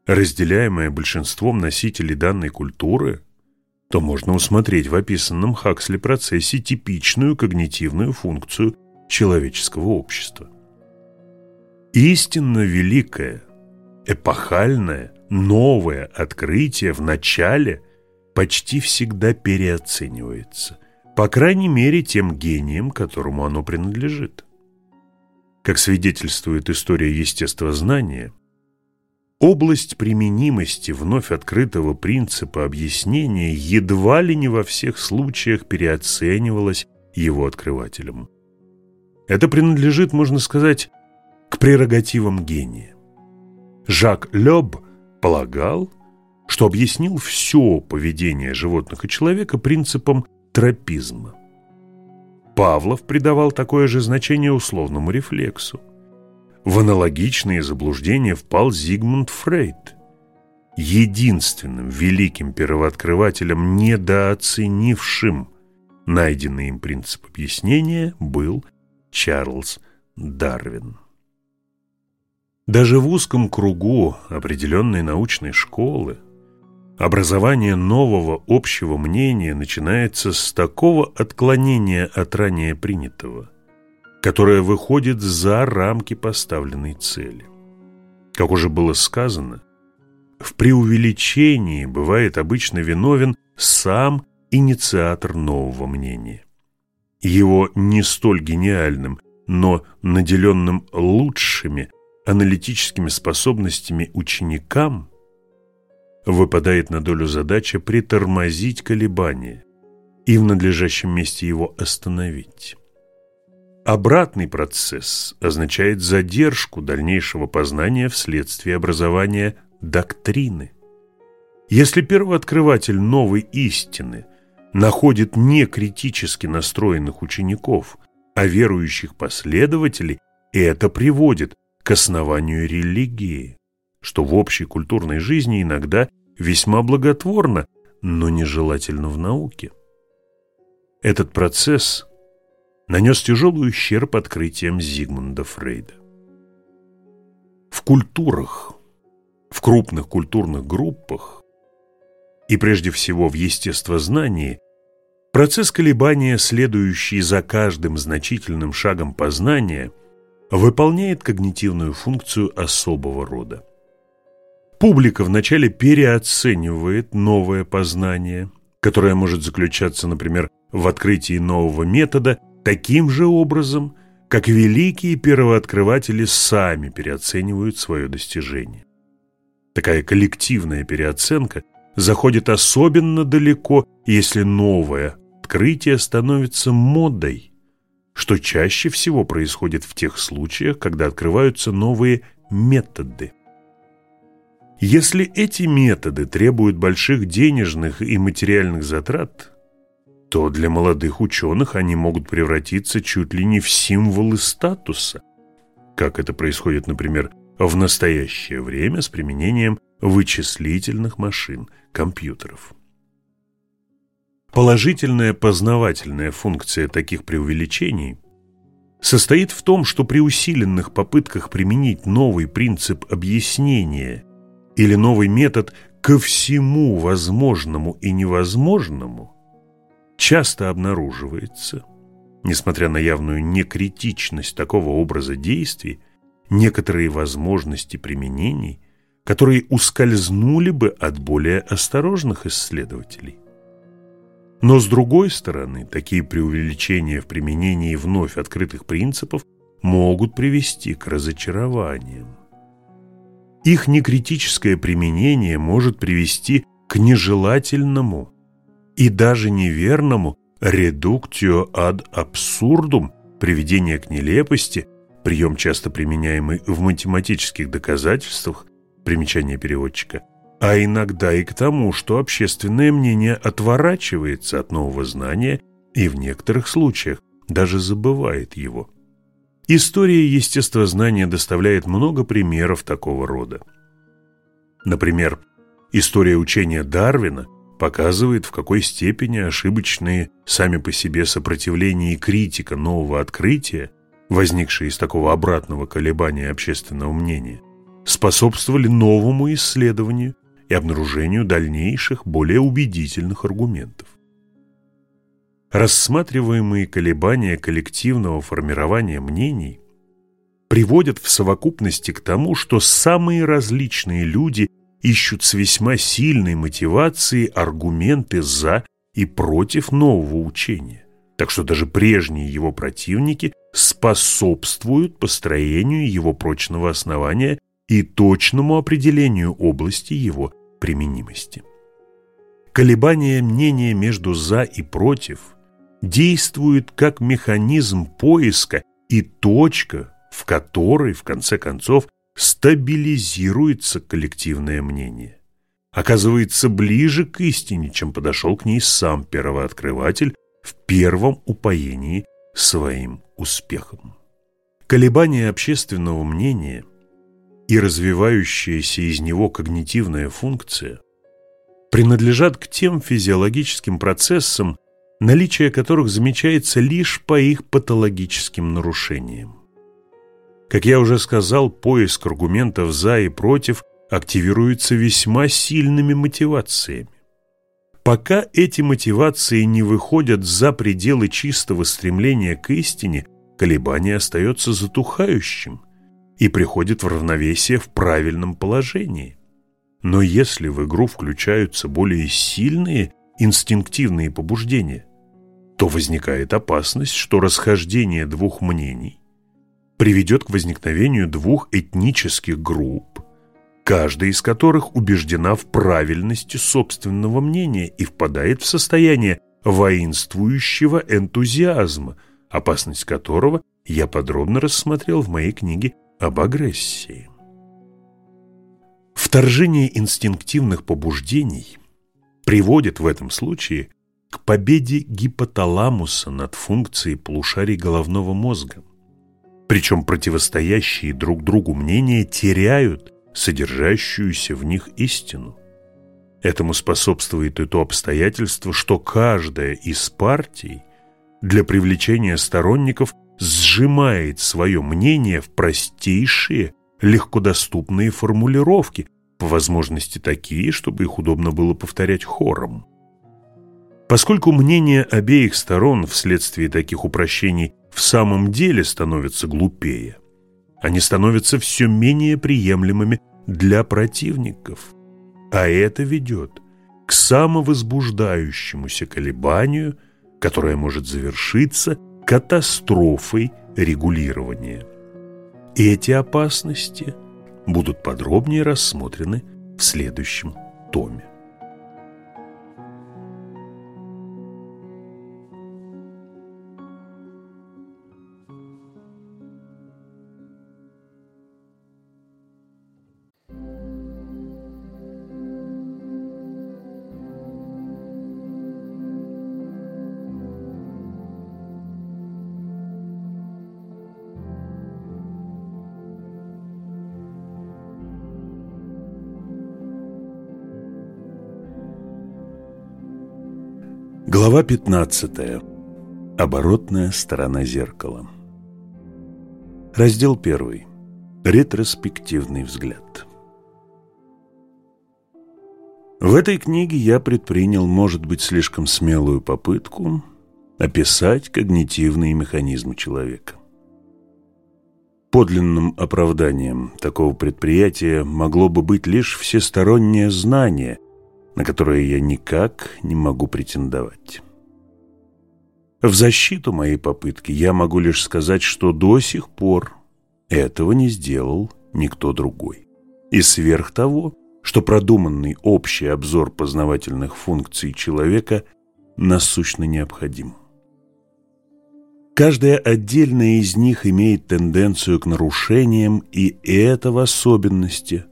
разделяемое большинством носителей данной культуры – то можно усмотреть в описанном Хаксли процессе типичную когнитивную функцию человеческого общества. Истинно великое, эпохальное, новое открытие в начале почти всегда переоценивается, по крайней мере тем гением, которому оно принадлежит. Как свидетельствует история естествознания, Область применимости вновь открытого принципа объяснения едва ли не во всех случаях переоценивалась его открывателем. Это принадлежит, можно сказать, к прерогативам гения. Жак Лёб полагал, что объяснил все поведение животных и человека принципом тропизма. Павлов придавал такое же значение условному рефлексу. В аналогичные заблуждения впал Зигмунд Фрейд. Единственным великим первооткрывателем, недооценившим найденный им принцип объяснения, был Чарльз Дарвин. Даже в узком кругу определенной научной школы образование нового общего мнения начинается с такого отклонения от ранее принятого, которая выходит за рамки поставленной цели. Как уже было сказано, в преувеличении бывает обычно виновен сам инициатор нового мнения. Его не столь гениальным, но наделенным лучшими аналитическими способностями ученикам выпадает на долю задача притормозить колебания и в надлежащем месте его остановить. Обратный процесс означает задержку дальнейшего познания вследствие образования доктрины. Если первооткрыватель новой истины находит не критически настроенных учеников, а верующих последователей, это приводит к основанию религии, что в общей культурной жизни иногда весьма благотворно, но нежелательно в науке. Этот процесс нанес тяжелый ущерб открытиям Зигмунда Фрейда. В культурах, в крупных культурных группах и прежде всего в естествознании процесс колебания, следующий за каждым значительным шагом познания, выполняет когнитивную функцию особого рода. Публика вначале переоценивает новое познание, которое может заключаться, например, в открытии нового метода, таким же образом, как великие первооткрыватели сами переоценивают свое достижение. Такая коллективная переоценка заходит особенно далеко, если новое открытие становится модой, что чаще всего происходит в тех случаях, когда открываются новые методы. Если эти методы требуют больших денежных и материальных затрат, то для молодых ученых они могут превратиться чуть ли не в символы статуса, как это происходит, например, в настоящее время с применением вычислительных машин, компьютеров. Положительная познавательная функция таких преувеличений состоит в том, что при усиленных попытках применить новый принцип объяснения – или новый метод ко всему возможному и невозможному часто обнаруживается, несмотря на явную некритичность такого образа действий, некоторые возможности применений, которые ускользнули бы от более осторожных исследователей. Но с другой стороны, такие преувеличения в применении вновь открытых принципов могут привести к разочарованиям. Их некритическое применение может привести к нежелательному и даже неверному редуктио ад абсурдум, приведение к нелепости, прием, часто применяемый в математических доказательствах, примечание переводчика, а иногда и к тому, что общественное мнение отворачивается от нового знания и в некоторых случаях даже забывает его. История естествознания доставляет много примеров такого рода. Например, история учения Дарвина показывает, в какой степени ошибочные сами по себе сопротивление и критика нового открытия, возникшие из такого обратного колебания общественного мнения, способствовали новому исследованию и обнаружению дальнейших, более убедительных аргументов. Рассматриваемые колебания коллективного формирования мнений приводят в совокупности к тому, что самые различные люди ищут с весьма сильной мотивацией аргументы за и против нового учения. Так что даже прежние его противники способствуют построению его прочного основания и точному определению области его применимости. Колебания мнения между «за» и «против» действует как механизм поиска и точка, в которой, в конце концов, стабилизируется коллективное мнение. Оказывается ближе к истине, чем подошел к ней сам первооткрыватель в первом упоении своим успехом. Колебания общественного мнения и развивающаяся из него когнитивная функция принадлежат к тем физиологическим процессам, наличие которых замечается лишь по их патологическим нарушениям. Как я уже сказал, поиск аргументов «за» и «против» активируется весьма сильными мотивациями. Пока эти мотивации не выходят за пределы чистого стремления к истине, колебание остается затухающим и приходит в равновесие в правильном положении. Но если в игру включаются более сильные инстинктивные побуждения, то возникает опасность, что расхождение двух мнений приведет к возникновению двух этнических групп, каждая из которых убеждена в правильности собственного мнения и впадает в состояние воинствующего энтузиазма, опасность которого я подробно рассмотрел в моей книге об агрессии. Вторжение инстинктивных побуждений приводит в этом случае к победе гипоталамуса над функцией полушарий головного мозга. Причем противостоящие друг другу мнения теряют содержащуюся в них истину. Этому способствует и то обстоятельство, что каждая из партий для привлечения сторонников сжимает свое мнение в простейшие, легкодоступные формулировки, по возможности такие, чтобы их удобно было повторять хором. Поскольку мнения обеих сторон вследствие таких упрощений в самом деле становятся глупее, они становятся все менее приемлемыми для противников, а это ведет к самовозбуждающемуся колебанию, которое может завершиться катастрофой регулирования. Эти опасности будут подробнее рассмотрены в следующем томе. Глава 15. Оборотная сторона зеркала. Раздел 1. Ретроспективный взгляд. В этой книге я предпринял, может быть, слишком смелую попытку описать когнитивные механизмы человека. Подлинным оправданием такого предприятия могло бы быть лишь всестороннее знание на которое я никак не могу претендовать. В защиту моей попытки я могу лишь сказать, что до сих пор этого не сделал никто другой. И сверх того, что продуманный общий обзор познавательных функций человека насущно необходим. Каждая отдельная из них имеет тенденцию к нарушениям, и это в особенности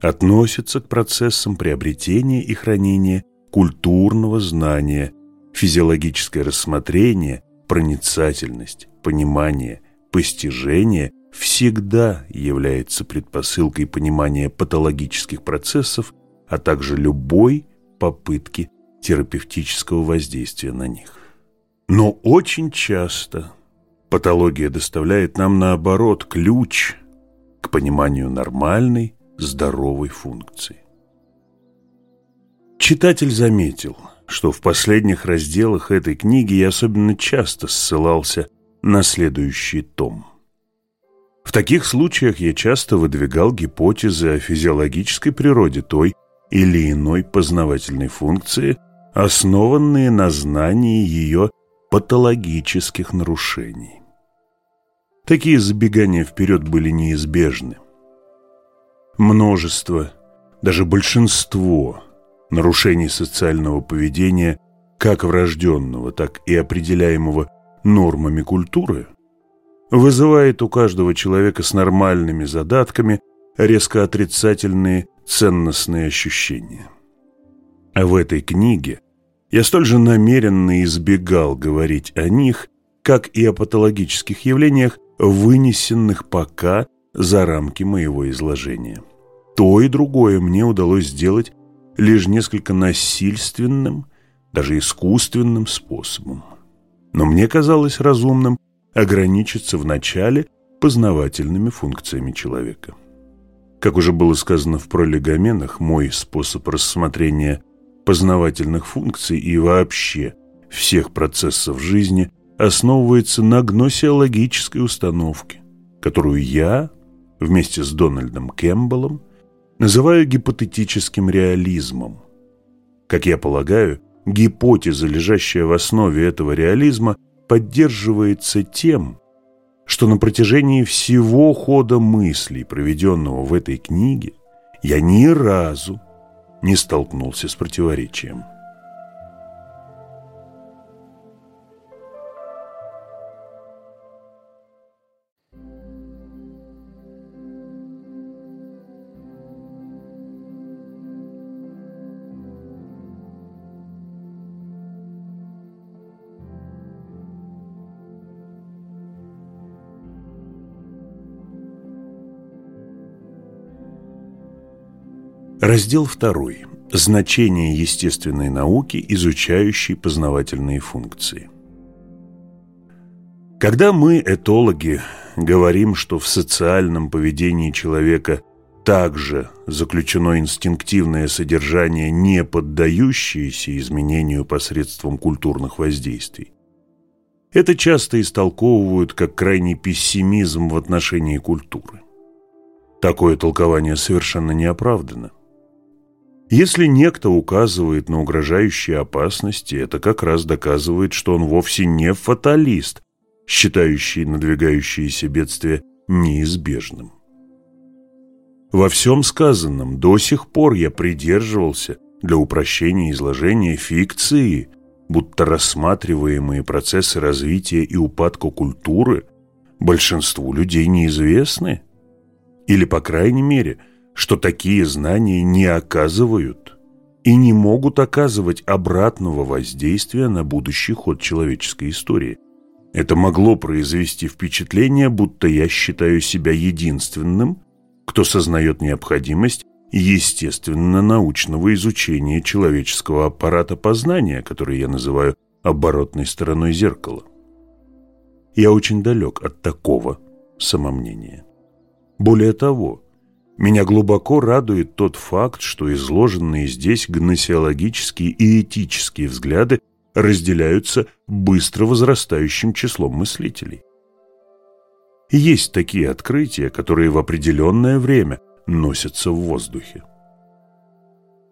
относится к процессам приобретения и хранения культурного знания, физиологическое рассмотрение, проницательность, понимание, постижение всегда является предпосылкой понимания патологических процессов, а также любой попытки терапевтического воздействия на них. Но очень часто патология доставляет нам наоборот ключ к пониманию нормальной, здоровой функции. Читатель заметил, что в последних разделах этой книги я особенно часто ссылался на следующий том. В таких случаях я часто выдвигал гипотезы о физиологической природе той или иной познавательной функции, основанные на знании ее патологических нарушений. Такие забегания вперед были неизбежны – множество, даже большинство нарушений социального поведения, как врожденного, так и определяемого нормами культуры, вызывает у каждого человека с нормальными задатками резко отрицательные ценностные ощущения. А в этой книге я столь же намеренно избегал говорить о них, как и о патологических явлениях, вынесенных пока за рамки моего изложения то и другое мне удалось сделать лишь несколько насильственным, даже искусственным способом. Но мне казалось разумным ограничиться вначале познавательными функциями человека. Как уже было сказано в пролегоменах, мой способ рассмотрения познавательных функций и вообще всех процессов жизни основывается на гносеологической установке, которую я вместе с Дональдом Кэмпбеллом называю гипотетическим реализмом. Как я полагаю, гипотеза, лежащая в основе этого реализма, поддерживается тем, что на протяжении всего хода мыслей, проведенного в этой книге, я ни разу не столкнулся с противоречием. Раздел 2. Значение естественной науки, изучающей познавательные функции. Когда мы, этологи, говорим, что в социальном поведении человека также заключено инстинктивное содержание, не поддающееся изменению посредством культурных воздействий, это часто истолковывают как крайний пессимизм в отношении культуры. Такое толкование совершенно неоправданно. Если некто указывает на угрожающие опасности, это как раз доказывает, что он вовсе не фаталист, считающий надвигающиеся бедствия неизбежным. Во всем сказанном до сих пор я придерживался для упрощения изложения фикции, будто рассматриваемые процессы развития и упадка культуры большинству людей неизвестны, или, по крайней мере – что такие знания не оказывают и не могут оказывать обратного воздействия на будущий ход человеческой истории. Это могло произвести впечатление, будто я считаю себя единственным, кто сознает необходимость естественно-научного изучения человеческого аппарата познания, который я называю оборотной стороной зеркала. Я очень далек от такого самомнения. Более того, меня глубоко радует тот факт, что изложенные здесь гносеологические и этические взгляды разделяются быстро возрастающим числом мыслителей. Есть такие открытия, которые в определенное время носятся в воздухе.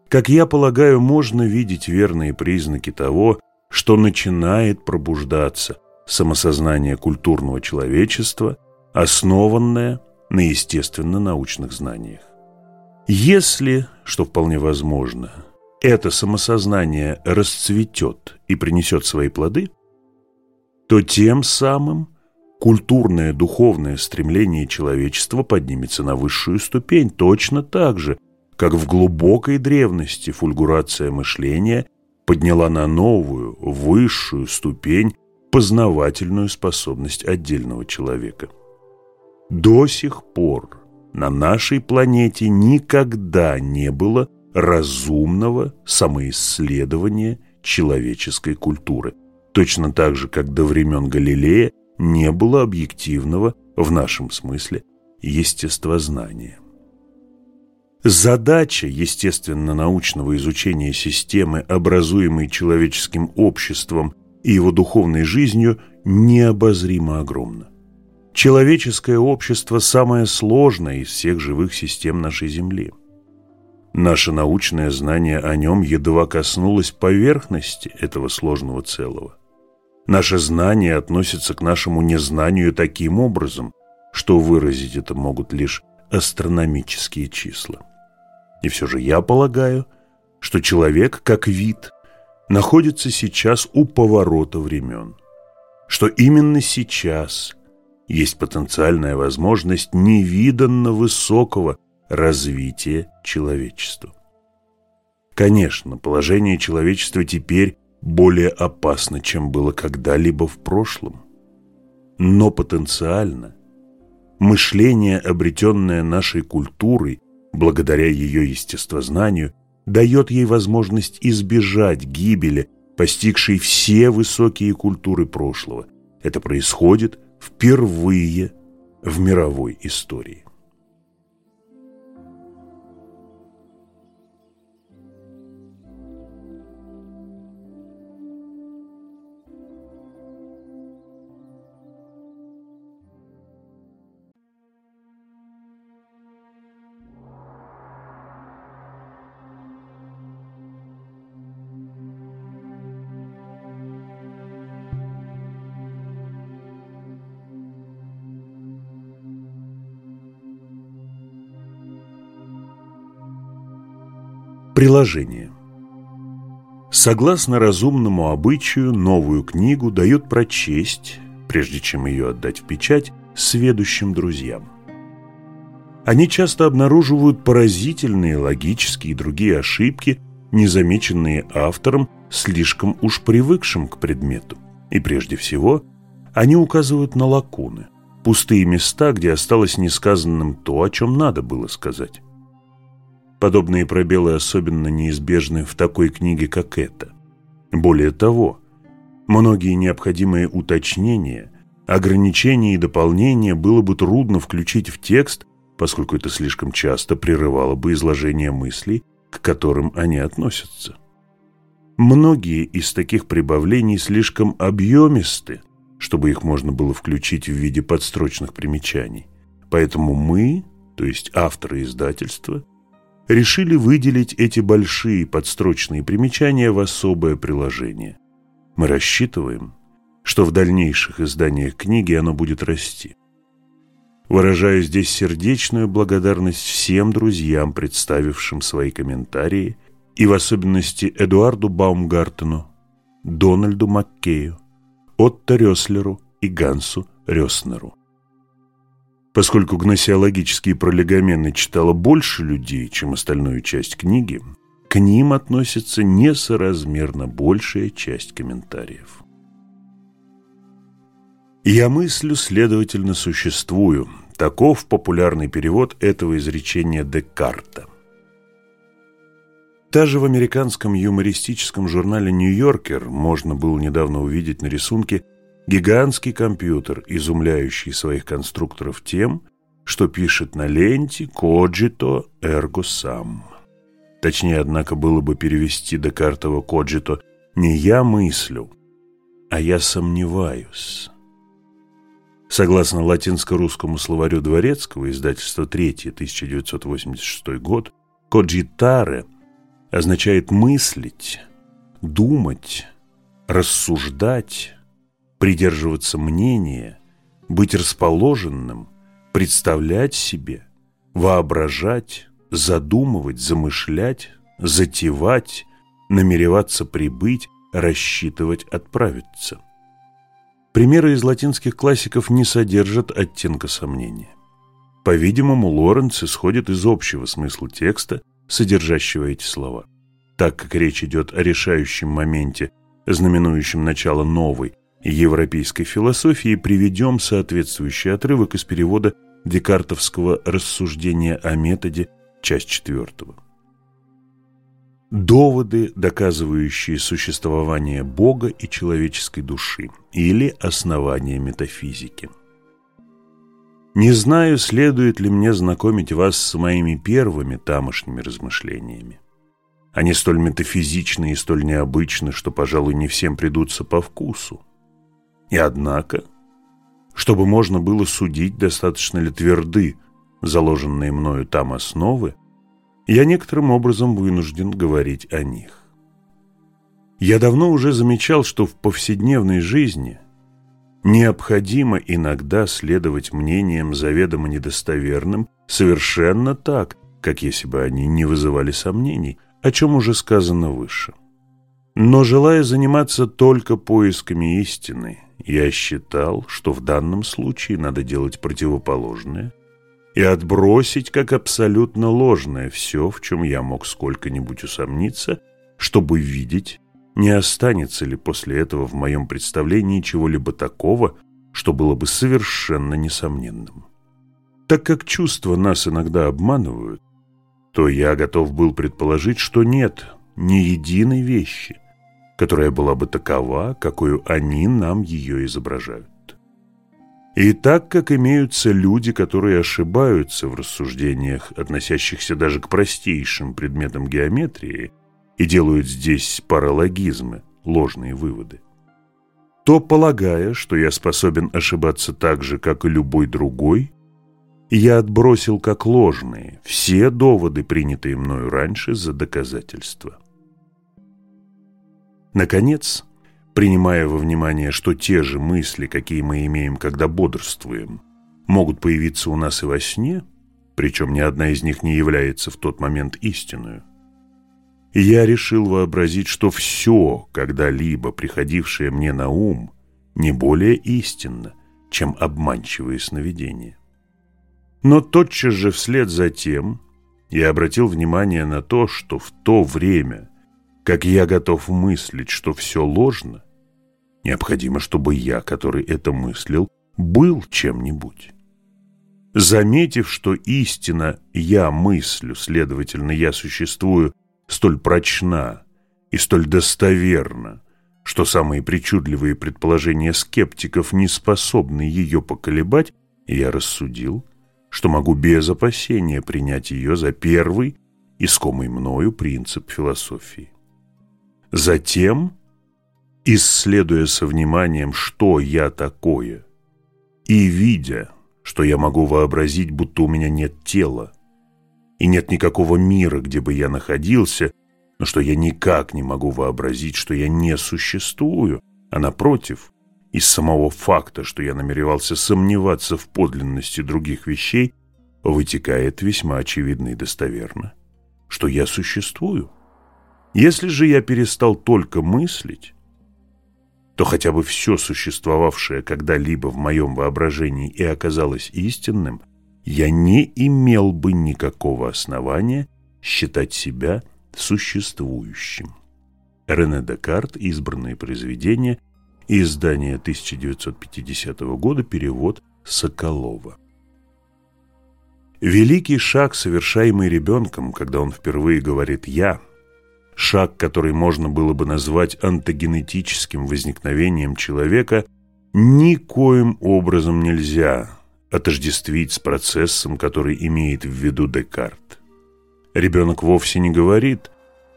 Как я полагаю, можно видеть верные признаки того, что начинает пробуждаться самосознание культурного человечества, основанное на естественно-научных знаниях. Если, что вполне возможно, это самосознание расцветет и принесет свои плоды, то тем самым культурное духовное стремление человечества поднимется на высшую ступень точно так же, как в глубокой древности фульгурация мышления подняла на новую, высшую ступень познавательную способность отдельного человека. До сих пор на нашей планете никогда не было разумного самоисследования человеческой культуры, точно так же, как до времен Галилея не было объективного, в нашем смысле, естествознания. Задача естественно-научного изучения системы, образуемой человеческим обществом и его духовной жизнью, необозримо огромна. Человеческое общество самое сложное из всех живых систем нашей Земли. Наше научное знание о нем едва коснулось поверхности этого сложного целого. Наше знание относится к нашему незнанию таким образом, что выразить это могут лишь астрономические числа. И все же я полагаю, что человек, как вид, находится сейчас у поворота времен. Что именно сейчас есть потенциальная возможность невиданно высокого развития человечества. Конечно, положение человечества теперь более опасно, чем было когда-либо в прошлом. Но потенциально мышление, обретенное нашей культурой, благодаря ее естествознанию, дает ей возможность избежать гибели, постигшей все высокие культуры прошлого. Это происходит – впервые в мировой истории. Приложение. Согласно разумному обычаю, новую книгу дают прочесть, прежде чем ее отдать в печать, сведущим друзьям. Они часто обнаруживают поразительные логические и другие ошибки, незамеченные автором, слишком уж привыкшим к предмету. И прежде всего, они указывают на лакуны, пустые места, где осталось несказанным то, о чем надо было сказать. Подобные пробелы особенно неизбежны в такой книге, как эта. Более того, многие необходимые уточнения, ограничения и дополнения было бы трудно включить в текст, поскольку это слишком часто прерывало бы изложение мыслей, к которым они относятся. Многие из таких прибавлений слишком объемисты, чтобы их можно было включить в виде подстрочных примечаний. Поэтому мы, то есть авторы издательства, решили выделить эти большие подстрочные примечания в особое приложение. Мы рассчитываем, что в дальнейших изданиях книги оно будет расти. Выражаю здесь сердечную благодарность всем друзьям, представившим свои комментарии, и в особенности Эдуарду Баумгартену, Дональду Маккею, Отто Рёслеру и Гансу Рёснеру. Поскольку гносеологические пролегомены читало больше людей, чем остальную часть книги, к ним относится несоразмерно большая часть комментариев. «Я мыслю, следовательно, существую». Таков популярный перевод этого изречения Декарта. Даже в американском юмористическом журнале «Нью-Йоркер» можно было недавно увидеть на рисунке Гигантский компьютер, изумляющий своих конструкторов тем, что пишет на ленте «Cogito ergo sum». Точнее, однако, было бы перевести Декартова «Cogito» не «я мыслю», а «я сомневаюсь». Согласно латинско-русскому словарю Дворецкого, издательство 3, 1986 год, «cogitare» означает «мыслить», «думать», «рассуждать», придерживаться мнения, быть расположенным, представлять себе, воображать, задумывать, замышлять, затевать, намереваться прибыть, рассчитывать отправиться. Примеры из латинских классиков не содержат оттенка сомнения. По-видимому, Лоренц исходит из общего смысла текста, содержащего эти слова. Так как речь идет о решающем моменте, знаменующем начало новой, европейской философии приведем соответствующий отрывок из перевода декартовского рассуждения о методе, часть четвертого. Доводы, доказывающие существование Бога и человеческой души, или основания метафизики. Не знаю, следует ли мне знакомить вас с моими первыми тамошними размышлениями. Они столь метафизичны и столь необычны, что, пожалуй, не всем придутся по вкусу. И однако, чтобы можно было судить, достаточно ли тверды заложенные мною там основы, я некоторым образом вынужден говорить о них. Я давно уже замечал, что в повседневной жизни необходимо иногда следовать мнениям заведомо недостоверным совершенно так, как если бы они не вызывали сомнений, о чем уже сказано выше. Но желая заниматься только поисками истины я считал, что в данном случае надо делать противоположное и отбросить как абсолютно ложное все, в чем я мог сколько-нибудь усомниться, чтобы видеть, не останется ли после этого в моем представлении чего-либо такого, что было бы совершенно несомненным. Так как чувства нас иногда обманывают, то я готов был предположить, что нет ни единой вещи – которая была бы такова, какую они нам ее изображают. И так как имеются люди, которые ошибаются в рассуждениях, относящихся даже к простейшим предметам геометрии, и делают здесь паралогизмы, ложные выводы, то, полагая, что я способен ошибаться так же, как и любой другой, я отбросил как ложные все доводы, принятые мною раньше, за доказательства. Наконец, принимая во внимание, что те же мысли, какие мы имеем, когда бодрствуем, могут появиться у нас и во сне, причем ни одна из них не является в тот момент истинную, я решил вообразить, что все, когда-либо приходившее мне на ум, не более истинно, чем обманчивые сновидения. Но тотчас же вслед за тем я обратил внимание на то, что в то время, как я готов мыслить, что все ложно, необходимо, чтобы я, который это мыслил, был чем-нибудь. Заметив, что истина «я мыслю», следовательно, «я существую», столь прочна и столь достоверна, что самые причудливые предположения скептиков не способны ее поколебать, я рассудил, что могу без опасения принять ее за первый, искомый мною принцип философии. Затем, исследуя со вниманием, что я такое, и видя, что я могу вообразить, будто у меня нет тела, и нет никакого мира, где бы я находился, но что я никак не могу вообразить, что я не существую, а напротив, из самого факта, что я намеревался сомневаться в подлинности других вещей, вытекает весьма очевидно и достоверно, что я существую. Если же я перестал только мыслить, то хотя бы все существовавшее когда-либо в моем воображении и оказалось истинным, я не имел бы никакого основания считать себя существующим. Рене Декарт, избранные произведения, издание 1950 года, перевод Соколова. Великий шаг, совершаемый ребенком, когда он впервые говорит «я», шаг, который можно было бы назвать антогенетическим возникновением человека, никоим образом нельзя отождествить с процессом, который имеет в виду Декарт. Ребенок вовсе не говорит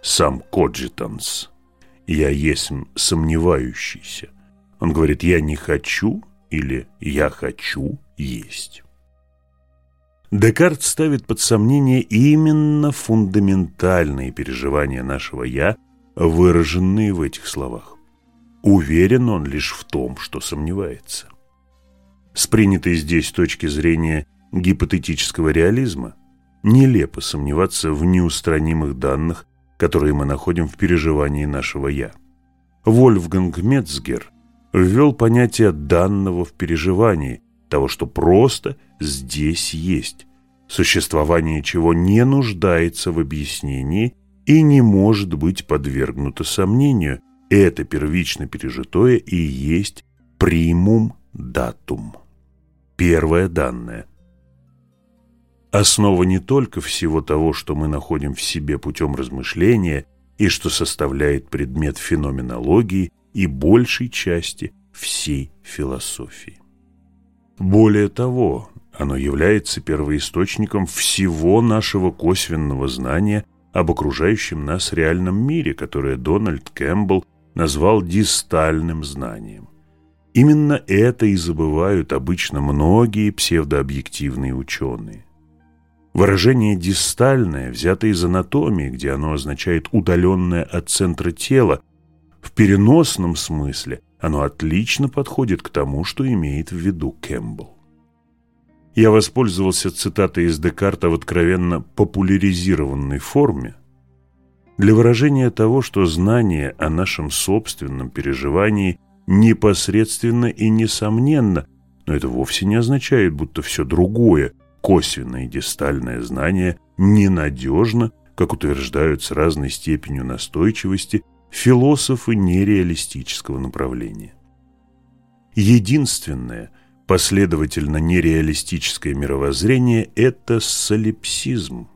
«sum cogitans», «я есть сомневающийся». Он говорит «я не хочу» или «я хочу есть». Декарт ставит под сомнение именно фундаментальные переживания нашего «я», выраженные в этих словах. Уверен он лишь в том, что сомневается. С принятой здесь точки зрения гипотетического реализма нелепо сомневаться в неустранимых данных, которые мы находим в переживании нашего «я». Вольфганг Мецгер ввел понятие данного в переживании, того, что просто здесь есть, существование чего не нуждается в объяснении и не может быть подвергнуто сомнению. Это первично пережитое и есть примум датум. Первое данное. Основа не только всего того, что мы находим в себе путем размышления и что составляет предмет феноменологии и большей части всей философии. Более того, оно является первоисточником всего нашего косвенного знания об окружающем нас реальном мире, которое Дональд Кэмпбелл назвал дистальным знанием. Именно это и забывают обычно многие псевдообъективные ученые. Выражение «дистальное» взято из анатомии, где оно означает «удаленное от центра тела». В переносном смысле оно отлично подходит к тому, что имеет в виду Кэмпбелл. Я воспользовался цитатой из Декарта в откровенно популяризированной форме для выражения того, что знание о нашем собственном переживании непосредственно и несомненно, но это вовсе не означает, будто все другое, косвенное и дистальное знание, ненадежно, как утверждают с разной степенью настойчивости философы нереалистического направления. Единственное, последовательно нереалистическое мировоззрение – это солипсизм.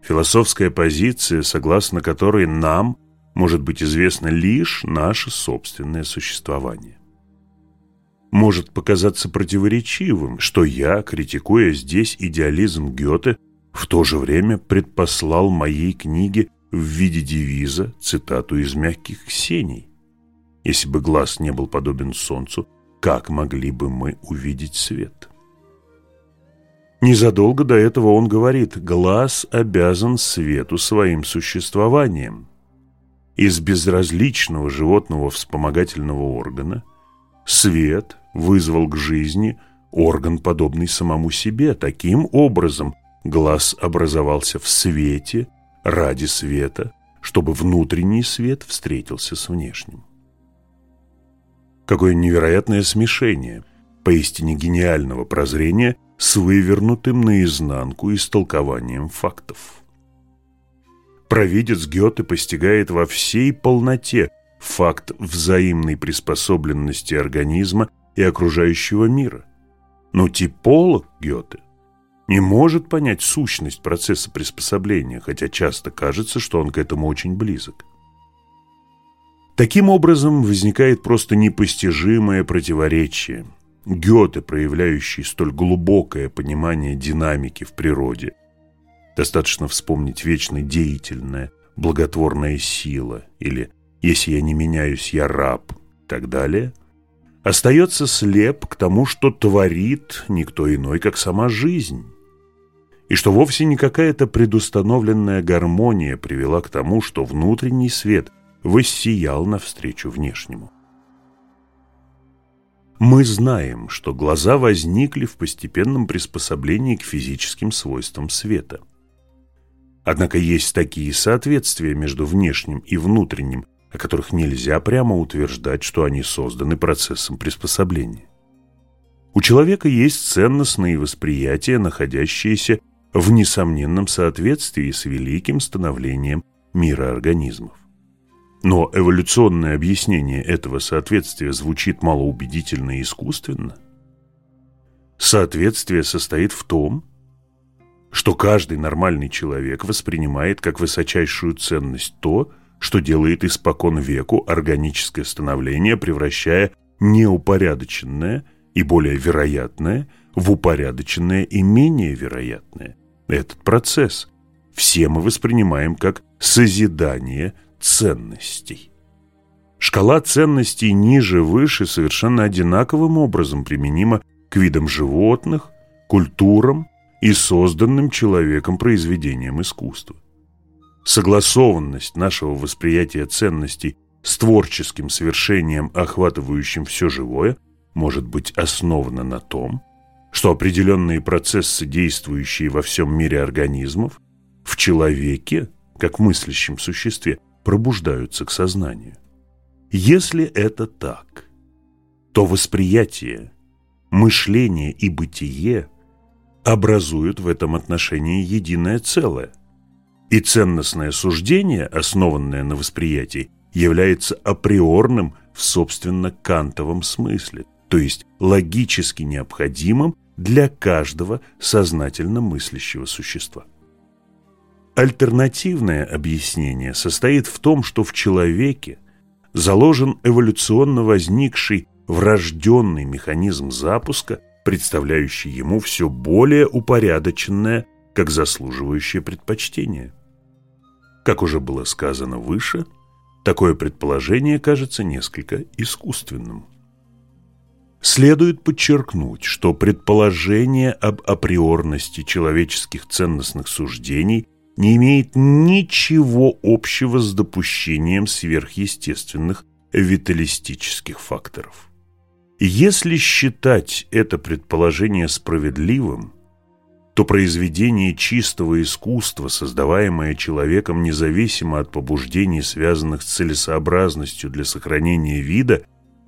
Философская позиция, согласно которой нам может быть известно лишь наше собственное существование. Может показаться противоречивым, что я, критикуя здесь идеализм Гёте, в то же время предпослал моей книге в виде девиза цитату из «Мягких Ксений». Если бы глаз не был подобен солнцу, как могли бы мы увидеть свет? Незадолго до этого он говорит, глаз обязан свету своим существованием. Из безразличного животного вспомогательного органа свет вызвал к жизни орган, подобный самому себе. Таким образом, глаз образовался в свете – ради света, чтобы внутренний свет встретился с внешним. Какое невероятное смешение поистине гениального прозрения с вывернутым наизнанку истолкованием фактов. Провидец Гёте постигает во всей полноте факт взаимной приспособленности организма и окружающего мира. Но типолог Гёте не может понять сущность процесса приспособления, хотя часто кажется, что он к этому очень близок. Таким образом, возникает просто непостижимое противоречие. Гёте, проявляющий столь глубокое понимание динамики в природе. Достаточно вспомнить вечно деятельная, благотворная сила или «если я не меняюсь, я раб» и так далее, остается слеп к тому, что творит никто иной, как сама жизнь и что вовсе не какая-то предустановленная гармония привела к тому, что внутренний свет воссиял навстречу внешнему. Мы знаем, что глаза возникли в постепенном приспособлении к физическим свойствам света. Однако есть такие соответствия между внешним и внутренним, о которых нельзя прямо утверждать, что они созданы процессом приспособления. У человека есть ценностные восприятия, находящиеся в несомненном соответствии с великим становлением мира организмов. Но эволюционное объяснение этого соответствия звучит малоубедительно и искусственно. Соответствие состоит в том, что каждый нормальный человек воспринимает как высочайшую ценность то, что делает испокон веку органическое становление, превращая неупорядоченное и более вероятное в упорядоченное и менее вероятное. Этот процесс все мы воспринимаем как созидание ценностей. Шкала ценностей ниже-выше совершенно одинаковым образом применима к видам животных, культурам и созданным человеком произведениям искусства. Согласованность нашего восприятия ценностей с творческим совершением, охватывающим все живое, может быть основана на том, что определенные процессы, действующие во всем мире организмов, в человеке, как мыслящем существе, пробуждаются к сознанию. Если это так, то восприятие, мышление и бытие образуют в этом отношении единое целое. И ценностное суждение, основанное на восприятии, является априорным в собственно кантовом смысле, то есть логически необходимым для каждого сознательно мыслящего существа. Альтернативное объяснение состоит в том, что в человеке заложен эволюционно возникший врожденный механизм запуска, представляющий ему все более упорядоченное, как заслуживающее предпочтение. Как уже было сказано выше, такое предположение кажется несколько искусственным. Следует подчеркнуть, что предположение об априорности человеческих ценностных суждений не имеет ничего общего с допущением сверхъестественных виталистических факторов. Если считать это предположение справедливым, то произведение чистого искусства, создаваемое человеком независимо от побуждений, связанных с целесообразностью для сохранения вида,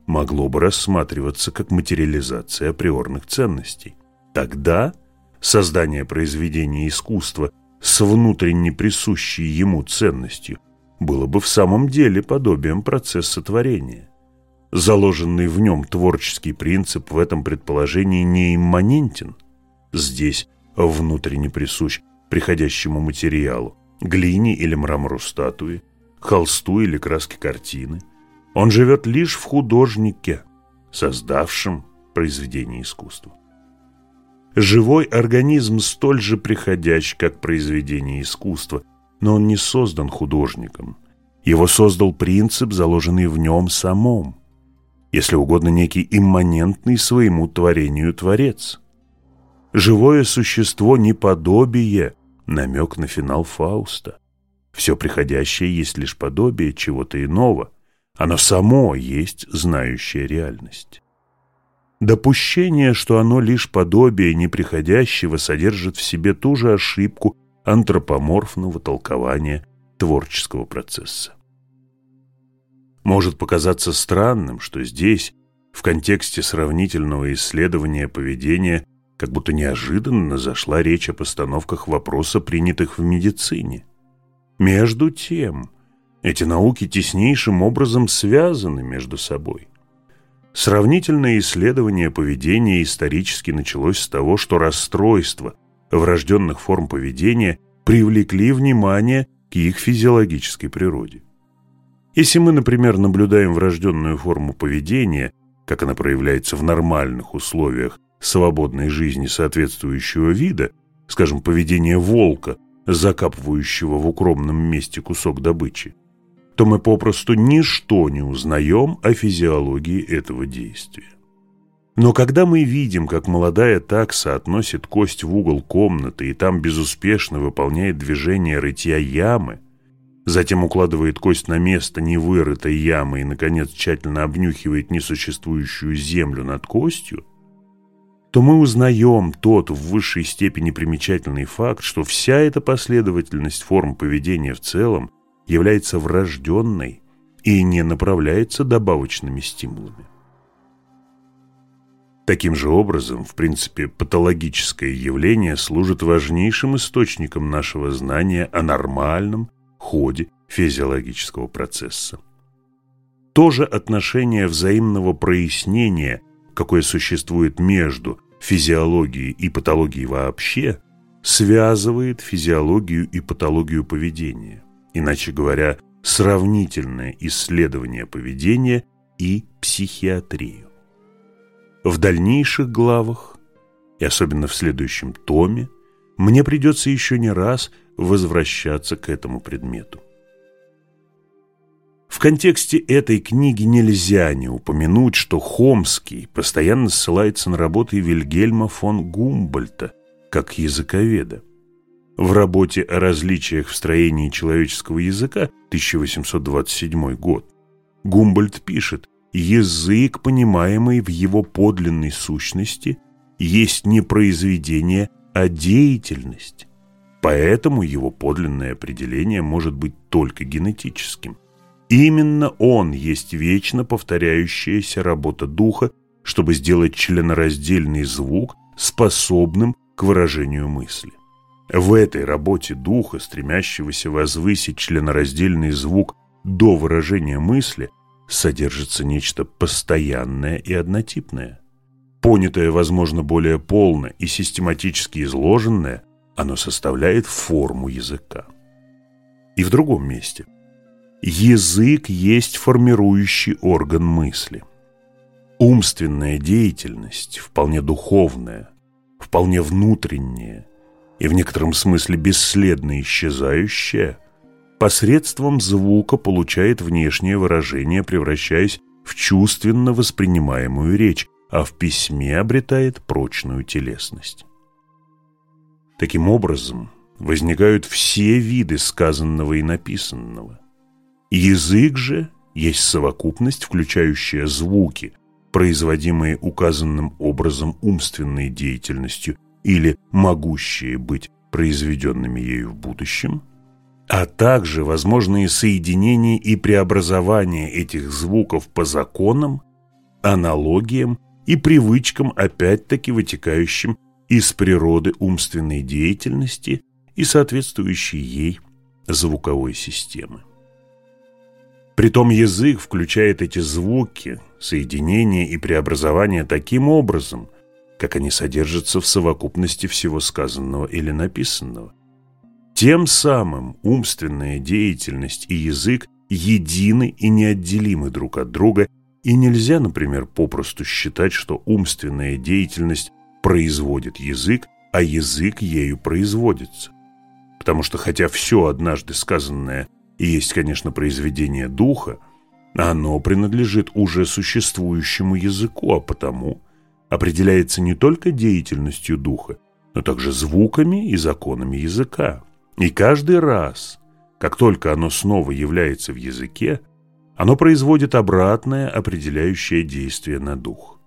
могло бы рассматриваться как материализация априорных ценностей. Тогда создание произведения искусства с внутренне присущей ему ценностью было бы в самом деле подобием процесса творения. Заложенный в нем творческий принцип в этом предположении не имманентен. Здесь внутренне присущ приходящему материалу, глине или мрамору статуи, холсту или краске картины – он живет лишь в художнике, создавшем произведение искусства. Живой организм столь же приходящ, как произведение искусства, но он не создан художником. Его создал принцип, заложенный в нем самом, если угодно, некий имманентный своему творению творец. Живое существо – не подобие, намек на финал Фауста. Все приходящее есть лишь подобие чего-то иного, оно само есть знающая реальность. Допущение, что оно лишь подобие неприходящего, содержит в себе ту же ошибку антропоморфного толкования творческого процесса. Может показаться странным, что здесь, в контексте сравнительного исследования поведения, как будто неожиданно зашла речь о постановках вопроса, принятых в медицине. Между тем, эти науки теснейшим образом связаны между собой. Сравнительное исследование поведения исторически началось с того, что расстройства врожденных форм поведения привлекли внимание к их физиологической природе. Если мы, например, наблюдаем врожденную форму поведения, как она проявляется в нормальных условиях свободной жизни соответствующего вида, скажем, поведение волка, закапывающего в укромном месте кусок добычи, то мы попросту ничто не узнаем о физиологии этого действия. Но когда мы видим, как молодая такса относит кость в угол комнаты и там безуспешно выполняет движение рытья ямы, затем укладывает кость на место невырытой ямы и, наконец, тщательно обнюхивает несуществующую землю над костью, то мы узнаем тот в высшей степени примечательный факт, что вся эта последовательность форм поведения в целом является врожденной и не направляется добавочными стимулами. Таким же образом, в принципе, патологическое явление служит важнейшим источником нашего знания о нормальном ходе физиологического процесса. То же отношение взаимного прояснения, какое существует между физиологией и патологией вообще, связывает физиологию и патологию поведения, иначе говоря, сравнительное исследование поведения и психиатрию. В дальнейших главах, и особенно в следующем томе, мне придется еще не раз возвращаться к этому предмету. В контексте этой книги нельзя не упомянуть, что Хомский постоянно ссылается на работы Вильгельма фон Гумбольта как языковеда. В работе о различиях в строении человеческого языка 1827 год Гумбольд пишет, язык, понимаемый в его подлинной сущности, есть не произведение, а деятельность. Поэтому его подлинное определение может быть только генетическим. Именно он есть вечно повторяющаяся работа духа, чтобы сделать членораздельный звук способным к выражению мысли. В этой работе духа, стремящегося возвысить членораздельный звук до выражения мысли – содержится нечто постоянное и однотипное. Понятое, возможно, более полно и систематически изложенное, оно составляет форму языка. И в другом месте. Язык есть формирующий орган мысли. Умственная деятельность, вполне духовная, вполне внутренняя и в некотором смысле бесследно исчезающая – посредством звука получает внешнее выражение, превращаясь в чувственно воспринимаемую речь, а в письме обретает прочную телесность. Таким образом, возникают все виды сказанного и написанного. Язык же есть совокупность, включающая звуки, производимые указанным образом умственной деятельностью или могущие быть произведенными ею в будущем – а также возможные соединения и преобразования этих звуков по законам, аналогиям и привычкам, опять-таки вытекающим из природы умственной деятельности и соответствующей ей звуковой системы. Притом язык включает эти звуки, соединения и преобразования таким образом, как они содержатся в совокупности всего сказанного или написанного – тем самым умственная деятельность и язык едины и неотделимы друг от друга, и нельзя, например, попросту считать, что умственная деятельность производит язык, а язык ею производится. Потому что хотя все однажды сказанное и есть, конечно, произведение духа, оно принадлежит уже существующему языку, а потому определяется не только деятельностью духа, но также звуками и законами языка. И каждый раз, как только оно снова является в языке, оно производит обратное определяющее действие на дух.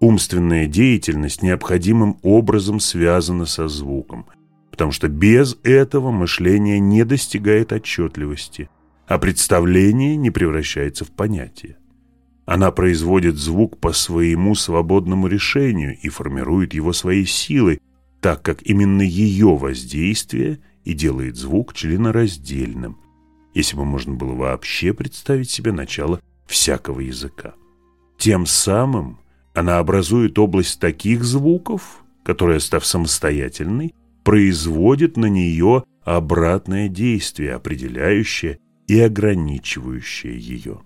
Умственная деятельность необходимым образом связана со звуком, потому что без этого мышление не достигает отчетливости, а представление не превращается в понятие. Она производит звук по своему свободному решению и формирует его своей силой, так как именно ее воздействие и делает звук членораздельным, если бы можно было вообще представить себе начало всякого языка. Тем самым она образует область таких звуков, которая, став самостоятельной, производит на нее обратное действие, определяющее и ограничивающее ее.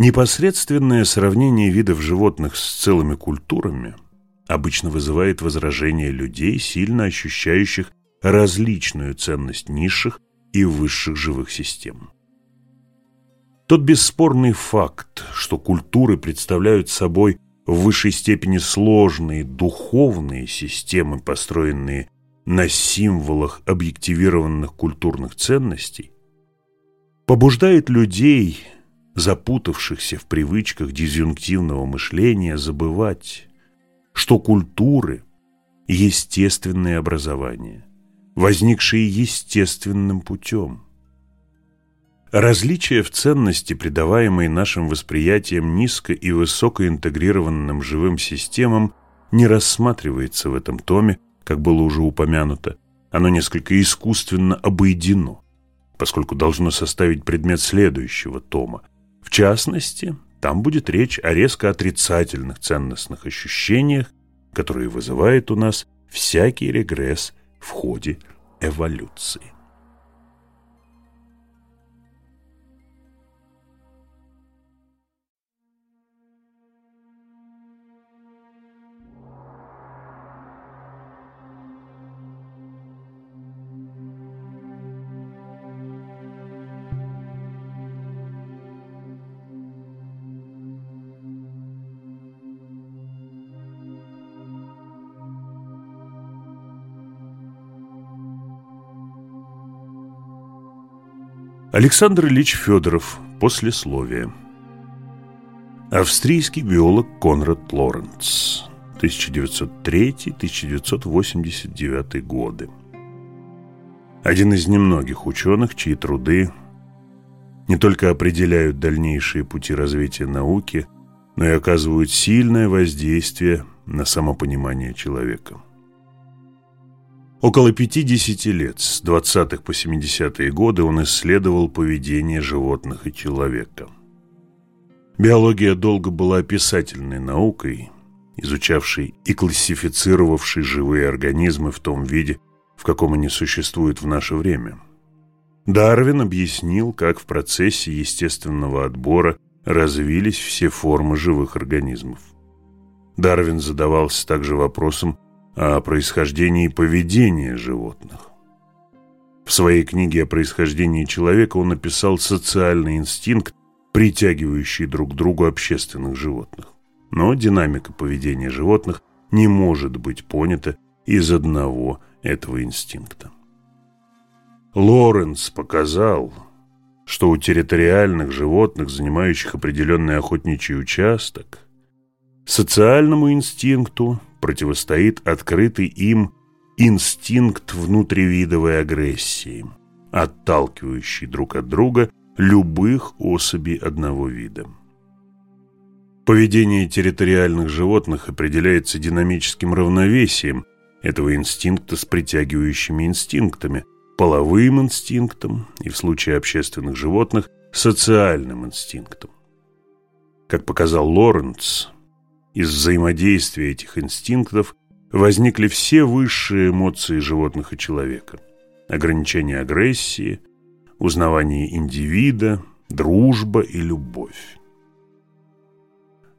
Непосредственное сравнение видов животных с целыми культурами обычно вызывает возражения людей, сильно ощущающих различную ценность низших и высших живых систем. Тот бесспорный факт, что культуры представляют собой в высшей степени сложные духовные системы, построенные на символах объективированных культурных ценностей, побуждает людей, запутавшихся в привычках дизъюнктивного мышления, забывать, что культуры – естественные образования, возникшие естественным путем – Различие в ценности, придаваемой нашим восприятиям низко и высоко интегрированным живым системам, не рассматривается в этом томе, как было уже упомянуто. Оно несколько искусственно обойдено, поскольку должно составить предмет следующего тома. В частности, там будет речь о резко отрицательных ценностных ощущениях, которые вызывает у нас всякий регресс в ходе эволюции. Александр Ильич Федоров. Послесловие. Австрийский биолог Конрад Лоренц. 1903-1989 годы. Один из немногих ученых, чьи труды не только определяют дальнейшие пути развития науки, но и оказывают сильное воздействие на самопонимание человека. Около 50 лет, с 20-х по 70-е годы, он исследовал поведение животных и человека. Биология долго была описательной наукой, изучавшей и классифицировавшей живые организмы в том виде, в каком они существуют в наше время. Дарвин объяснил, как в процессе естественного отбора развились все формы живых организмов. Дарвин задавался также вопросом, о происхождении и поведении животных. В своей книге о происхождении человека он написал социальный инстинкт, притягивающий друг к другу общественных животных. Но динамика поведения животных не может быть понята из одного этого инстинкта. Лоренц показал, что у территориальных животных, занимающих определенный охотничий участок, социальному инстинкту противостоит открытый им инстинкт внутривидовой агрессии, отталкивающий друг от друга любых особей одного вида. Поведение территориальных животных определяется динамическим равновесием этого инстинкта с притягивающими инстинктами, половым инстинктом и, в случае общественных животных, социальным инстинктом. Как показал Лоренц, из взаимодействия этих инстинктов возникли все высшие эмоции животных и человека. Ограничение агрессии, узнавание индивида, дружба и любовь.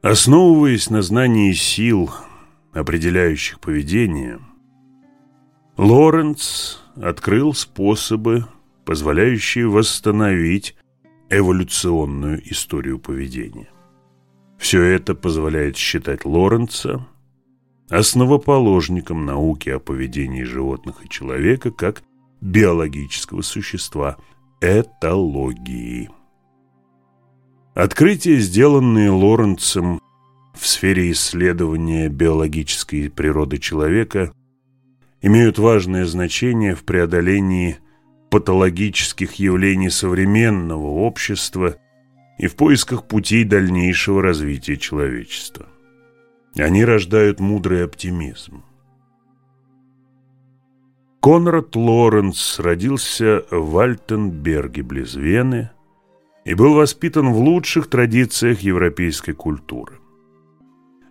Основываясь на знании сил, определяющих поведение, Лоренц открыл способы, позволяющие восстановить эволюционную историю поведения. Все это позволяет считать Лоренца основоположником науки о поведении животных и человека как биологического существа – этологии. Открытия, сделанные Лоренцем в сфере исследования биологической природы человека, имеют важное значение в преодолении патологических явлений современного общества – и в поисках путей дальнейшего развития человечества. Они рождают мудрый оптимизм. Конрад Лоренц родился в Альтенберге близ Вены и был воспитан в лучших традициях европейской культуры.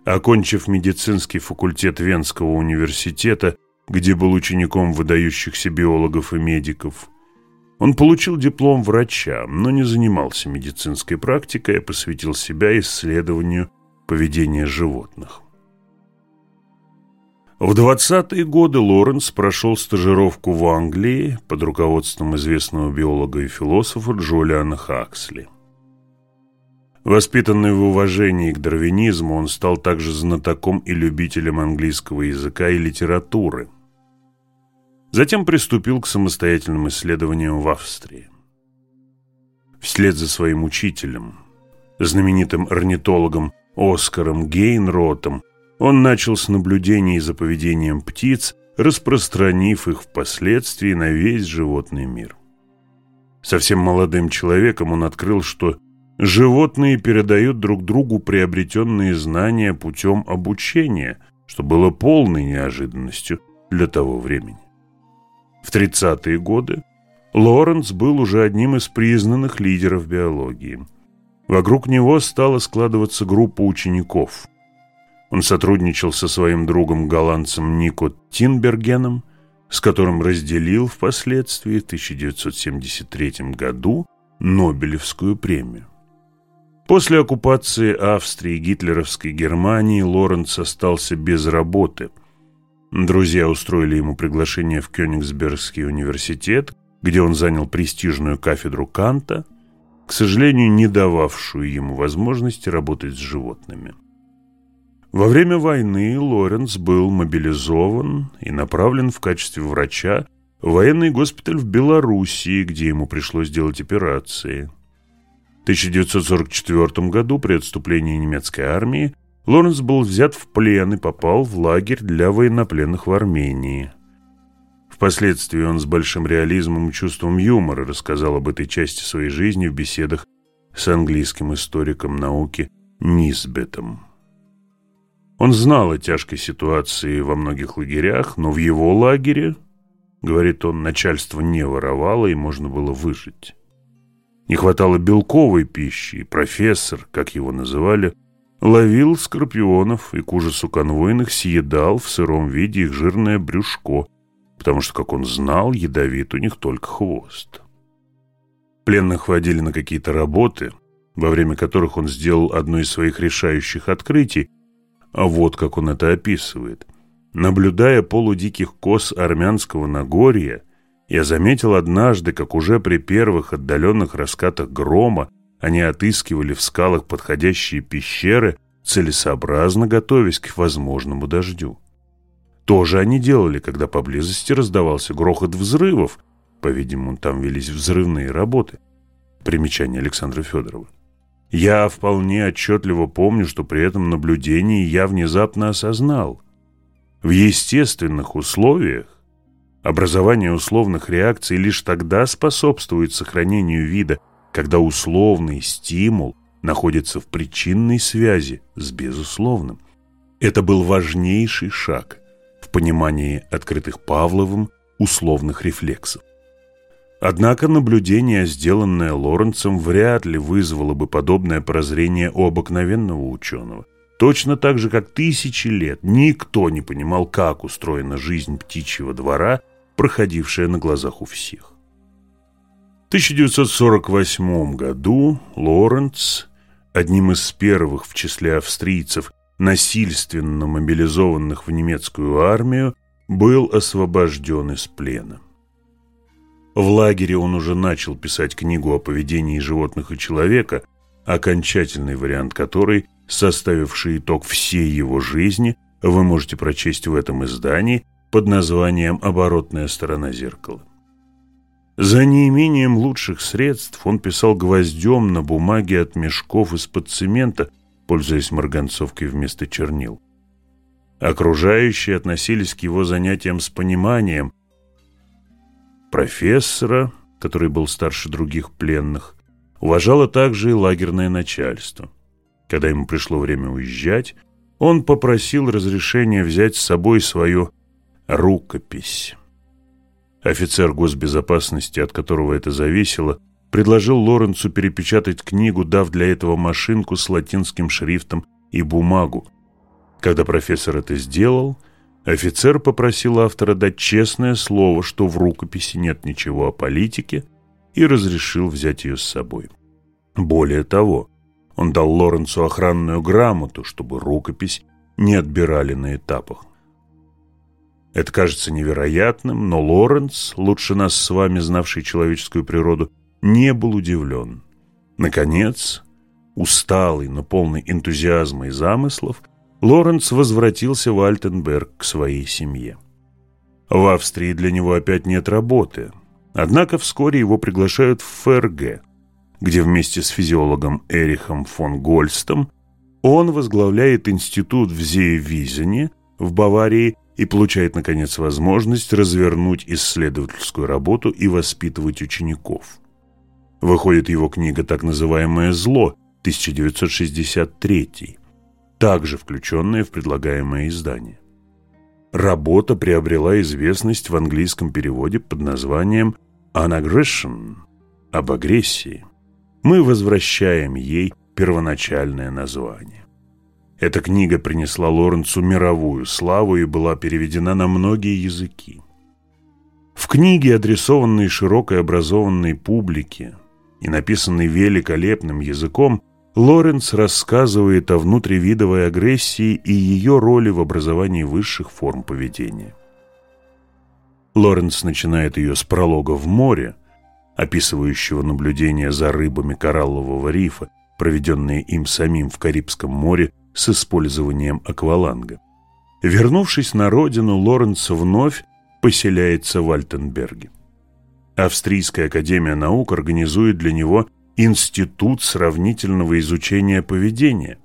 Окончив медицинский факультет Венского университета, где был учеником выдающихся биологов и медиков, он получил диплом врача, но не занимался медицинской практикой, а посвятил себя исследованию поведения животных. В 20-е годы Лоренс прошел стажировку в Англии под руководством известного биолога и философа Джулиана Хаксли. Воспитанный в уважении к дарвинизму, он стал также знатоком и любителем английского языка и литературы. Затем приступил к самостоятельным исследованиям в Австрии. Вслед за своим учителем, знаменитым орнитологом Оскаром Гейнротом, он начал с наблюдений за поведением птиц, распространив их впоследствии на весь животный мир. Совсем молодым человеком он открыл, что животные передают друг другу приобретенные знания путем обучения, что было полной неожиданностью для того времени. В 30-е годы Лоренц был уже одним из признанных лидеров биологии. Вокруг него стала складываться группа учеников – он сотрудничал со своим другом-голландцем Нико Тинбергеном, с которым разделил впоследствии в 1973 году Нобелевскую премию. После оккупации Австрии гитлеровской Германии Лоренц остался без работы. Друзья устроили ему приглашение в Кёнигсбергский университет, где он занял престижную кафедру Канта, к сожалению, не дававшую ему возможности работать с животными. Во время войны Лоренц был мобилизован и направлен в качестве врача в военный госпиталь в Белоруссии, где ему пришлось делать операции. В 1944 году при отступлении немецкой армии Лоренц был взят в плен и попал в лагерь для военнопленных в Армении. Впоследствии он с большим реализмом и чувством юмора рассказал об этой части своей жизни в беседах с английским историком науки Нисбетом. Он знал о тяжкой ситуации во многих лагерях, но в его лагере, говорит он, начальство не воровало и можно было выжить. Не хватало белковой пищи, и профессор, как его называли, ловил скорпионов и к ужасу конвойных съедал в сыром виде их жирное брюшко, потому что, как он знал, ядовит у них только хвост. Пленных водили на какие-то работы, во время которых он сделал одно из своих решающих открытий, а вот как он это описывает. Наблюдая полудиких коз армянского Нагорья, я заметил однажды, как уже при первых отдаленных раскатах грома они отыскивали в скалах подходящие пещеры, целесообразно готовясь к возможному дождю. То же они делали, когда поблизости раздавался грохот взрывов, по-видимому, там велись взрывные работы. Примечание Александра Федорова. Я вполне отчетливо помню, что при этом наблюдении я внезапно осознал. В естественных условиях образование условных реакций лишь тогда способствует сохранению вида, когда условный стимул находится в причинной связи с безусловным. Это был важнейший шаг в понимании открытых Павловым условных рефлексов. Однако наблюдение, сделанное Лоренцем, вряд ли вызвало бы подобное прозрение у обыкновенного ученого. Точно так же, как тысячи лет никто не понимал, как устроена жизнь птичьего двора, проходившая на глазах у всех. В 1948 году Лоренц, одним из первых в числе австрийцев, насильственно мобилизованных в немецкую армию, был освобожден из плена. В лагере он уже начал писать книгу о поведении животных и человека, окончательный вариант которой, составивший итог всей его жизни, вы можете прочесть в этом издании под названием «Оборотная сторона зеркала». За неимением лучших средств он писал гвоздем на бумаге от мешков из-под цемента, пользуясь марганцовкой вместо чернил. Окружающие относились к его занятиям с пониманием, профессора, который был старше других пленных, уважало также и лагерное начальство. Когда ему пришло время уезжать, он попросил разрешения взять с собой свою рукопись. Офицер госбезопасности, от которого это зависело, предложил Лоренцу перепечатать книгу, дав для этого машинку с латинским шрифтом и бумагу. Когда профессор это сделал, офицер попросил автора дать честное слово, что в рукописи нет ничего о политике, и разрешил взять ее с собой. Более того, он дал Лоренцу охранную грамоту, чтобы рукопись не отбирали на этапах. Это кажется невероятным, но Лоренц, лучше нас с вами знавший человеческую природу, не был удивлен. Наконец, усталый, но полный энтузиазма и замыслов, Лоренц возвратился в Альтенберг к своей семье. В Австрии для него опять нет работы, однако вскоре его приглашают в ФРГ, где вместе с физиологом Эрихом фон Гольстом он возглавляет институт в Зеевизене в Баварии и получает, наконец, возможность развернуть исследовательскую работу и воспитывать учеников. Выходит его книга «Так называемое зло» 1963, также включенная в предлагаемое издание. Работа приобрела известность в английском переводе под названием «Anagression» – «Об агрессии». Мы возвращаем ей первоначальное название. Эта книга принесла Лоренцу мировую славу и была переведена на многие языки. В книге, адресованной широкой образованной публике и написанной великолепным языком, Лоренц рассказывает о внутривидовой агрессии и ее роли в образовании высших форм поведения. Лоренц начинает ее с пролога в море, описывающего наблюдение за рыбами кораллового рифа, проведенные им самим в Карибском море с использованием акваланга. Вернувшись на родину, Лоренц вновь поселяется в Альтенберге. Австрийская академия наук организует для него Институт сравнительного изучения поведения.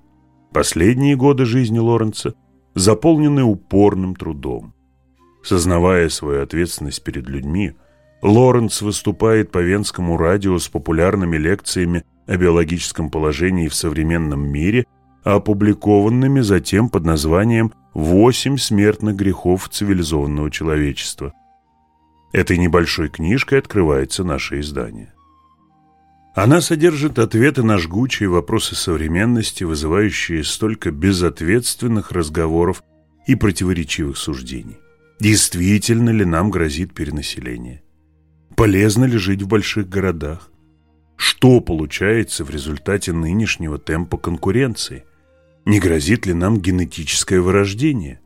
Последние годы жизни Лоренца заполнены упорным трудом. Сознавая свою ответственность перед людьми, Лоренц выступает по Венскому радио с популярными лекциями о биологическом положении в современном мире, опубликованными затем под названием «Восемь смертных грехов цивилизованного человечества». Этой небольшой книжкой открывается наше издание. Она содержит ответы на жгучие вопросы современности, вызывающие столько безответственных разговоров и противоречивых суждений. Действительно ли нам грозит перенаселение? Полезно ли жить в больших городах? Что получается в результате нынешнего темпа конкуренции? Не грозит ли нам генетическое вырождение?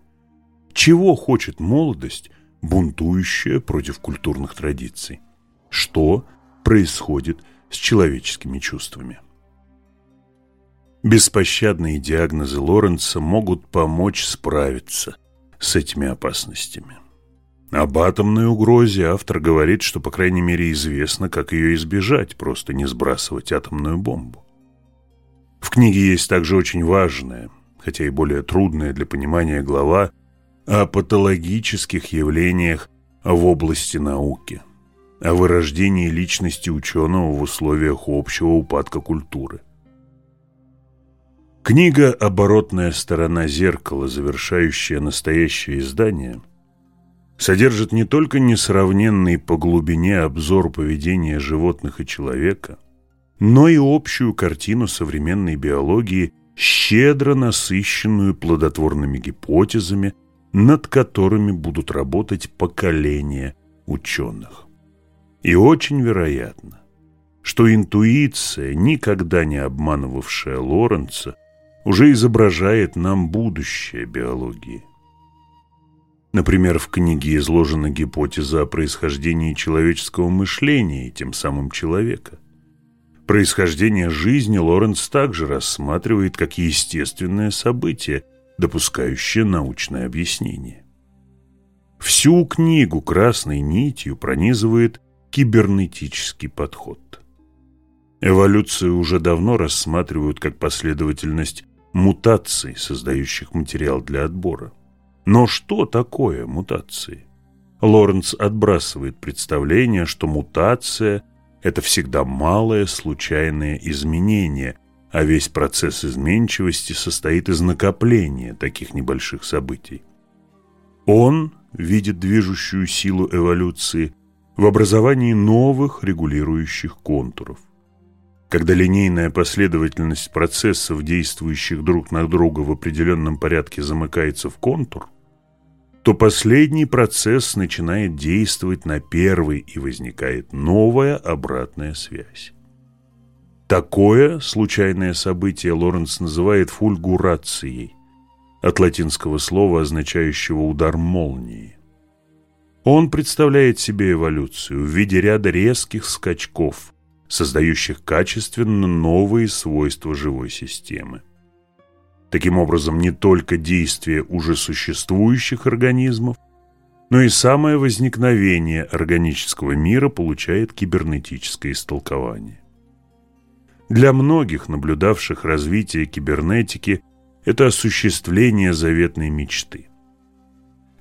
Чего хочет молодость, бунтующая против культурных традиций? Что происходит с человеческими чувствами? Беспощадные диагнозы Лоренца могут помочь справиться с этими опасностями. Об атомной угрозе автор говорит, что, по крайней мере, известно, как ее избежать, просто не сбрасывать атомную бомбу. В книге есть также очень важная, хотя и более трудная для понимания глава о патологических явлениях в области науки, о вырождении личности ученого в условиях общего упадка культуры. Книга «Оборотная сторона зеркала», завершающая настоящее издание – содержит не только несравненный по глубине обзор поведения животных и человека, но и общую картину современной биологии, щедро насыщенную плодотворными гипотезами, над которыми будут работать поколения ученых. И очень вероятно, что интуиция, никогда не обманывавшая Лоренца, уже изображает нам будущее биологии. Например, в книге изложена гипотеза о происхождении человеческого мышления и тем самым человека. Происхождение жизни Лоренц также рассматривает как естественное событие, допускающее научное объяснение. Всю книгу красной нитью пронизывает кибернетический подход. Эволюцию уже давно рассматривают как последовательность мутаций, создающих материал для отбора. Но что такое мутации? Лоренц отбрасывает представление, что мутация – это всегда малое случайное изменение, а весь процесс изменчивости состоит из накопления таких небольших событий. Он видит движущую силу эволюции в образовании новых регулирующих контуров. Когда линейная последовательность процессов, действующих друг на друга в определенном порядке, замыкается в контур, то последний процесс начинает действовать на первый и возникает новая обратная связь. Такое случайное событие Лоренц называет фульгурацией, от латинского слова, означающего удар молнии. Он представляет себе эволюцию в виде ряда резких скачков, создающих качественно новые свойства живой системы. Таким образом, не только действие уже существующих организмов, но и самое возникновение органического мира получает кибернетическое истолкование. Для многих, наблюдавших развитие кибернетики, это осуществление заветной мечты.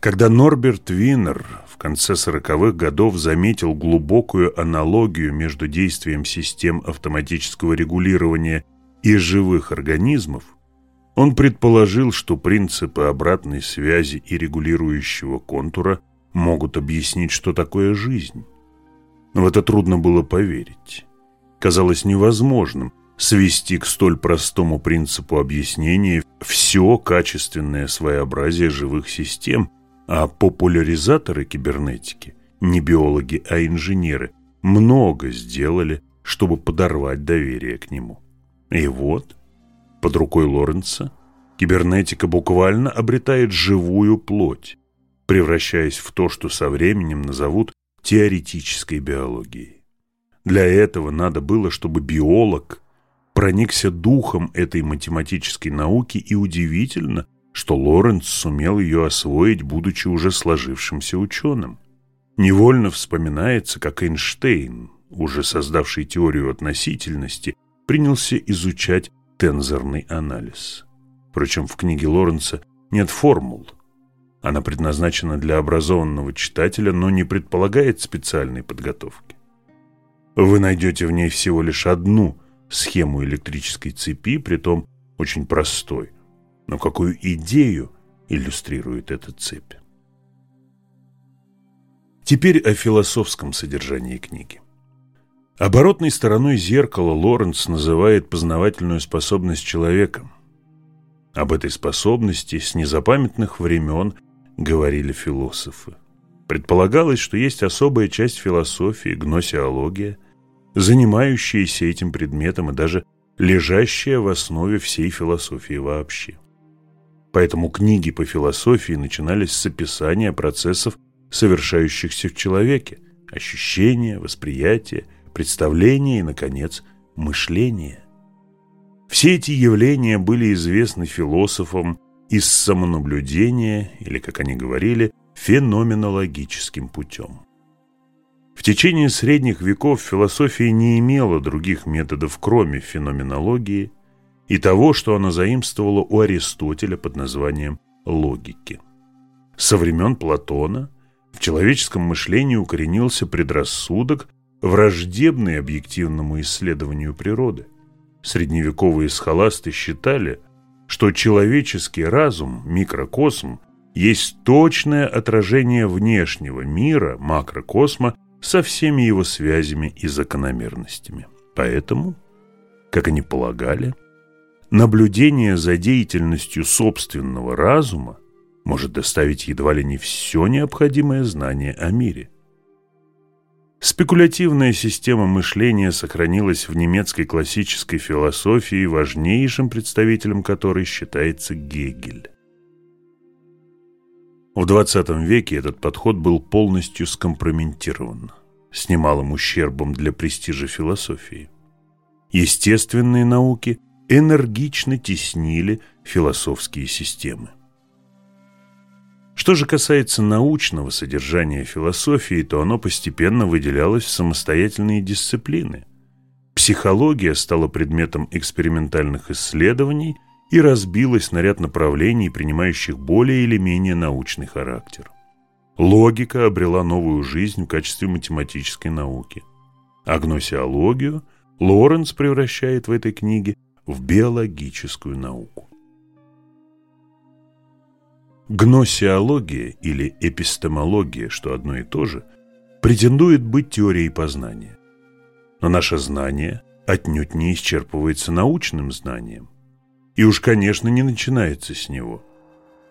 Когда Норберт Виннер в конце сороковых годов заметил глубокую аналогию между действием систем автоматического регулирования и живых организмов, он предположил, что принципы обратной связи и регулирующего контура могут объяснить, что такое жизнь. Но в это трудно было поверить. Казалось невозможным свести к столь простому принципу объяснения все качественное своеобразие живых систем – а популяризаторы кибернетики, не биологи, а инженеры, много сделали, чтобы подорвать доверие к нему. И вот, под рукой Лоренца, кибернетика буквально обретает живую плоть, превращаясь в то, что со временем назовут теоретической биологией. Для этого надо было, чтобы биолог проникся духом этой математической науки и удивительно – что Лоренц сумел ее освоить, будучи уже сложившимся ученым. Невольно вспоминается, как Эйнштейн, уже создавший теорию относительности, принялся изучать тензорный анализ. Впрочем, в книге Лоренца нет формул. Она предназначена для образованного читателя, но не предполагает специальной подготовки. Вы найдете в ней всего лишь одну схему электрической цепи, притом очень простой. Но какую идею иллюстрирует эта цепь? Теперь о философском содержании книги. Оборотной стороной зеркала Лоренц называет познавательную способность человека. Об этой способности с незапамятных времен говорили философы. Предполагалось, что есть особая часть философии, гносеология, занимающаяся этим предметом и даже лежащая в основе всей философии вообще. Поэтому книги по философии начинались с описания процессов, совершающихся в человеке, ощущения, восприятия, представления и, наконец, мышления. Все эти явления были известны философам из самонаблюдения, или, как они говорили, феноменологическим путем. В течение средних веков философия не имела других методов, кроме феноменологии, и того, что она заимствовала у Аристотеля под названием логики. Со времен Платона в человеческом мышлении укоренился предрассудок, враждебный объективному исследованию природы. Средневековые схоласты считали, что человеческий разум, микрокосм, есть точное отражение внешнего мира, макрокосма, со всеми его связями и закономерностями. Поэтому, как они полагали, наблюдение за деятельностью собственного разума может доставить едва ли не все необходимое знание о мире. Спекулятивная система мышления сохранилась в немецкой классической философии, важнейшим представителем которой считается Гегель. В XX веке этот подход был полностью скомпрометирован, с немалым ущербом для престижа философии. Естественные науки энергично теснили философские системы. Что же касается научного содержания философии, то оно постепенно выделялось в самостоятельные дисциплины. Психология стала предметом экспериментальных исследований и разбилась на ряд направлений, принимающих более или менее научный характер. Логика обрела новую жизнь в качестве математической науки. А гносеологию Лоренц превращает в этой книге в биологическую науку. Гносеология или эпистемология, что одно и то же, претендует быть теорией познания. Но наше знание отнюдь не исчерпывается научным знанием. И уж, конечно, не начинается с него.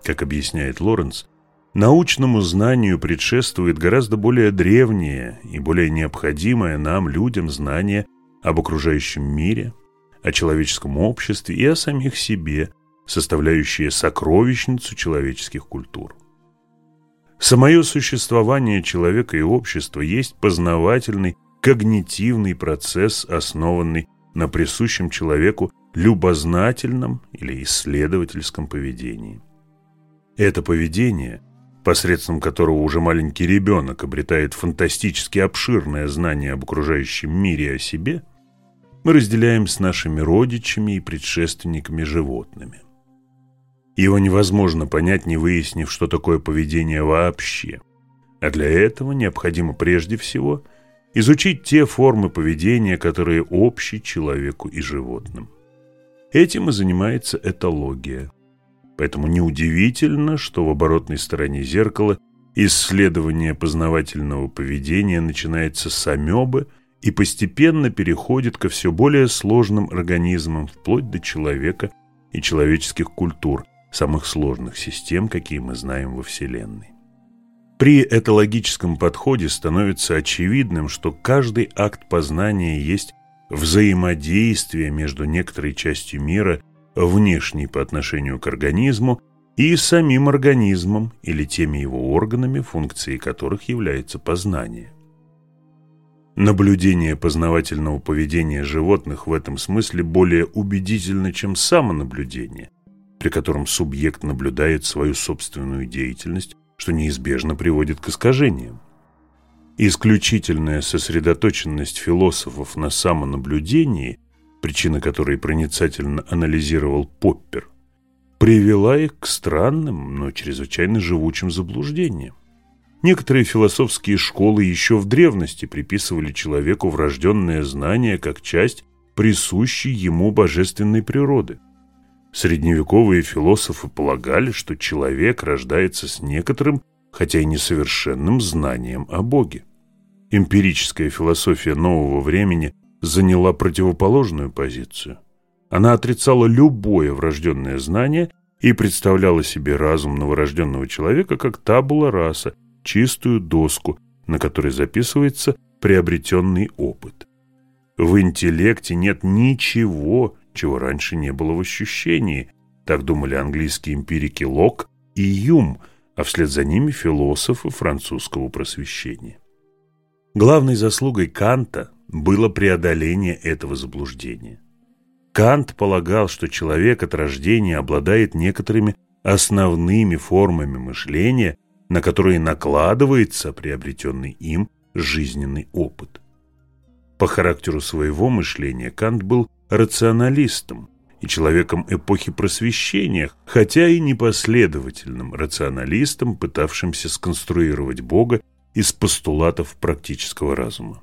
Как объясняет Лоренс, научному знанию предшествует гораздо более древнее и более необходимое нам, людям, знание об окружающем мире, о человеческом обществе и о самих себе, составляющее сокровищницу человеческих культур. Самое существование человека и общества есть познавательный, когнитивный процесс, основанный на присущем человеку любознательном или исследовательском поведении. Это поведение, посредством которого уже маленький ребенок обретает фантастически обширное знание об окружающем мире и о себе, мы разделяем с нашими родичами и предшественниками животными. Его невозможно понять, не выяснив, что такое поведение вообще. А для этого необходимо прежде всего изучить те формы поведения, которые общи человеку и животным. Этим и занимается этология. Поэтому неудивительно, что в оборотной стороне зеркала исследование познавательного поведения начинается с амебы и постепенно переходит ко все более сложным организмам, вплоть до человека и человеческих культур – самых сложных систем, какие мы знаем во Вселенной. При этологическом подходе становится очевидным, что каждый акт познания есть взаимодействие между некоторой частью мира, внешней по отношению к организму, и самим организмом или теми его органами, функцией которых является познание. Наблюдение познавательного поведения животных в этом смысле более убедительно, чем самонаблюдение, при котором субъект наблюдает свою собственную деятельность, что неизбежно приводит к искажениям. Исключительная сосредоточенность философов на самонаблюдении, причина которой проницательно анализировал Поппер, привела их к странным, но чрезвычайно живучим заблуждениям. Некоторые философские школы еще в древности приписывали человеку врожденное знание как часть присущей ему божественной природы. Средневековые философы полагали, что человек рождается с некоторым, хотя и несовершенным знанием о Боге. Эмпирическая философия нового времени заняла противоположную позицию. Она отрицала любое врожденное знание и представляла себе разум новорожденного человека как табула раса, чистую доску, на которой записывается приобретенный опыт. В интеллекте нет ничего, чего раньше не было в ощущении. Так думали английские эмпирики Лок и Юм, а вслед за ними философы французского просвещения. Главной заслугой Канта было преодоление этого заблуждения. Кант полагал, что человек от рождения обладает некоторыми основными формами мышления, на которые накладывается приобретенный им жизненный опыт. По характеру своего мышления Кант был рационалистом и человеком эпохи просвещения, хотя и непоследовательным рационалистом, пытавшимся сконструировать Бога из постулатов практического разума.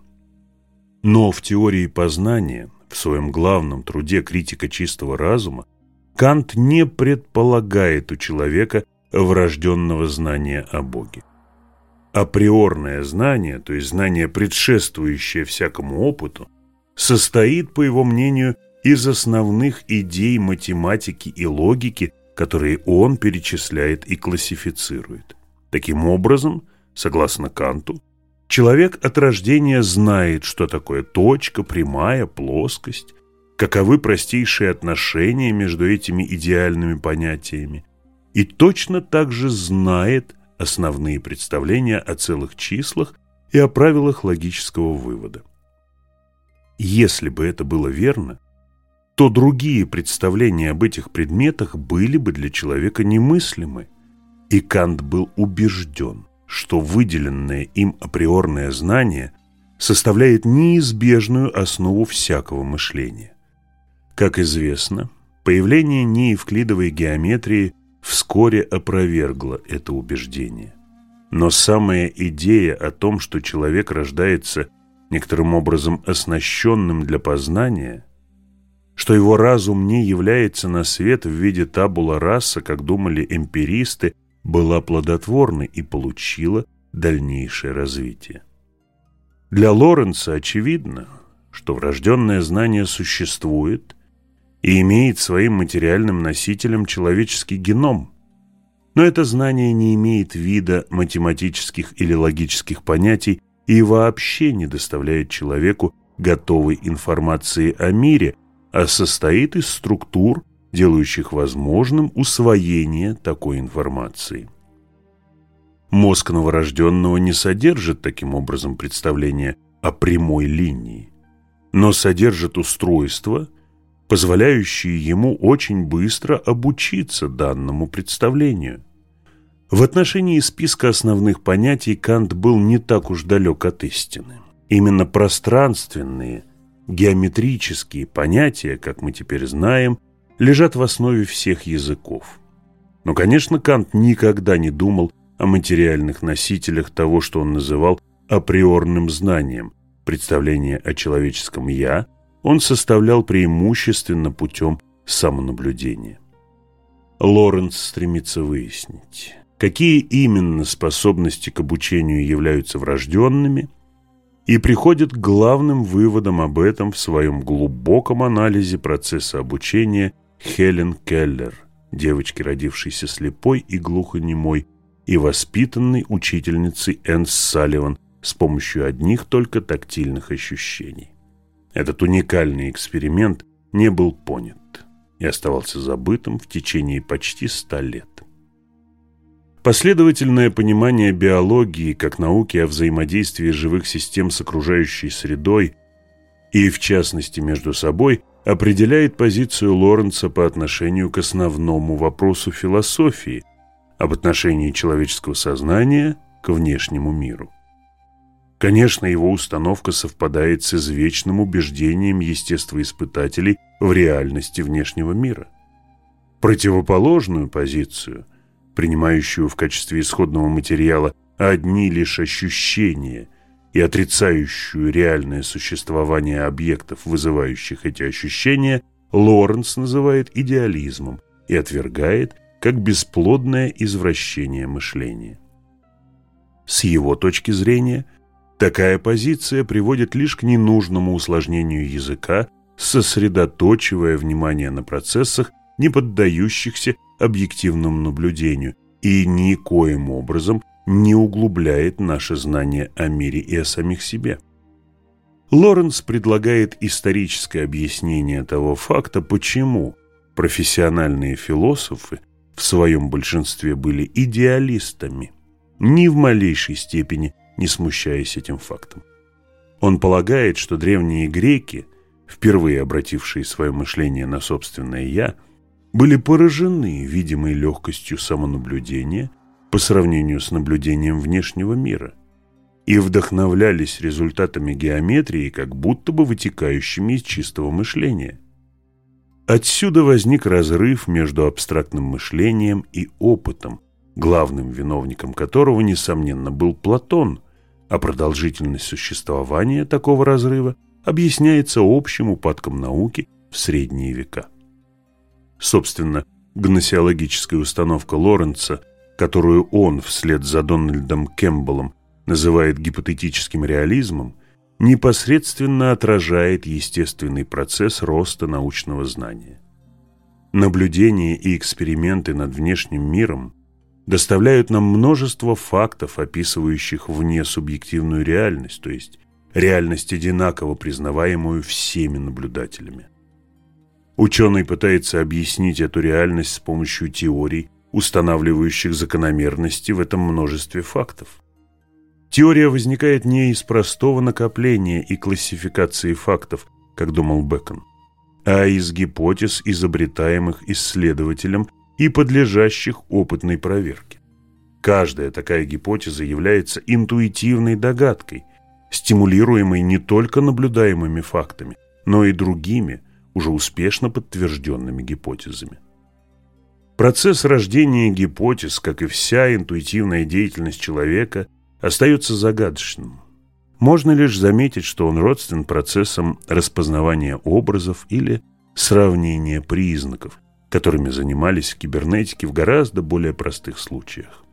Но в теории познания, в своем главном труде «Критика чистого разума», Кант не предполагает у человека врожденного знания о Боге. Априорное знание, то есть знание, предшествующее всякому опыту, состоит, по его мнению, из основных идей математики и логики, которые он перечисляет и классифицирует. Таким образом, согласно Канту, человек от рождения знает, что такое точка, прямая, плоскость, каковы простейшие отношения между этими идеальными понятиями, и точно так же знает основные представления о целых числах и о правилах логического вывода. Если бы это было верно, то другие представления об этих предметах были бы для человека немыслимы. И Кант был убежден, что выделенное им априорное знание составляет неизбежную основу всякого мышления. Как известно, появление неевклидовой геометрии вскоре опровергло это убеждение. Но самая идея о том, что человек рождается некоторым образом оснащенным для познания, что его разум не является на свет в виде табула раса, как думали эмпиристы, была плодотворной и получила дальнейшее развитие. Для Лоренца очевидно, что врожденное знание существует и имеет своим материальным носителем человеческий геном. Но это знание не имеет вида математических или логических понятий и вообще не доставляет человеку готовой информации о мире, а состоит из структур, делающих возможным усвоение такой информации. Мозг новорожденного не содержит таким образом представления о прямой линии, но содержит устройства, позволяющие ему очень быстро обучиться данному представлению. В отношении списка основных понятий Кант был не так уж далек от истины. Именно пространственные, геометрические понятия, как мы теперь знаем, лежат в основе всех языков. Но, конечно, Кант никогда не думал о материальных носителях того, что он называл априорным знанием. Представление о человеческом «я» он составлял преимущественно путем самонаблюдения. Лоренц стремится выяснить, какие именно способности к обучению являются врожденными, и приходит к главным выводам об этом в своем глубоком анализе процесса обучения Хелен Келлер, девочки, родившейся слепой и глухонемой, и воспитанной учительницей Энн Салливан с помощью одних только тактильных ощущений. Этот уникальный эксперимент не был понят и оставался забытым в течение почти ста лет. Последовательное понимание биологии как науки о взаимодействии живых систем с окружающей средой и, в частности, между собой, определяет позицию Лоренца по отношению к основному вопросу философии – об отношении человеческого сознания к внешнему миру. Конечно, его установка совпадает с извечным убеждением естествоиспытателей в реальности внешнего мира. Противоположную позицию, принимающую в качестве исходного материала одни лишь ощущения и отрицающую реальное существование объектов, вызывающих эти ощущения, Лоренс называет идеализмом и отвергает как бесплодное извращение мышления. С его точки зрения, такая позиция приводит лишь к ненужному усложнению языка, сосредоточивая внимание на процессах, не поддающихся объективному наблюдению, и никоим образом не углубляет наше знание о мире и о самих себе. Лоренс предлагает историческое объяснение того факта, почему профессиональные философы – в своем большинстве были идеалистами, ни в малейшей степени не смущаясь этим фактом. Он полагает, что древние греки, впервые обратившие свое мышление на собственное «я», были поражены видимой легкостью самонаблюдения по сравнению с наблюдением внешнего мира и вдохновлялись результатами геометрии, как будто бы вытекающими из чистого мышления. Отсюда возник разрыв между абстрактным мышлением и опытом, главным виновником которого, несомненно, был Платон, а продолжительность существования такого разрыва объясняется общим упадком науки в средние века. Собственно, гносеологическая установка Лоренца, которую он вслед за Дональдом Кэмпбеллом называет гипотетическим реализмом, непосредственно отражает естественный процесс роста научного знания. Наблюдения и эксперименты над внешним миром доставляют нам множество фактов, описывающих вне субъективную реальность, то есть реальность одинаково признаваемую всеми наблюдателями. Ученый пытается объяснить эту реальность с помощью теорий, устанавливающих закономерности в этом множестве фактов. Теория возникает не из простого накопления и классификации фактов, как думал Бэкон, а из гипотез, изобретаемых исследователем и подлежащих опытной проверке. Каждая такая гипотеза является интуитивной догадкой, стимулируемой не только наблюдаемыми фактами, но и другими, уже успешно подтвержденными гипотезами. Процесс рождения гипотез, как и вся интуитивная деятельность человека, остается загадочным. Можно лишь заметить, что он родствен процессам распознавания образов или сравнения признаков, которыми занимались в кибернетике в гораздо более простых случаях.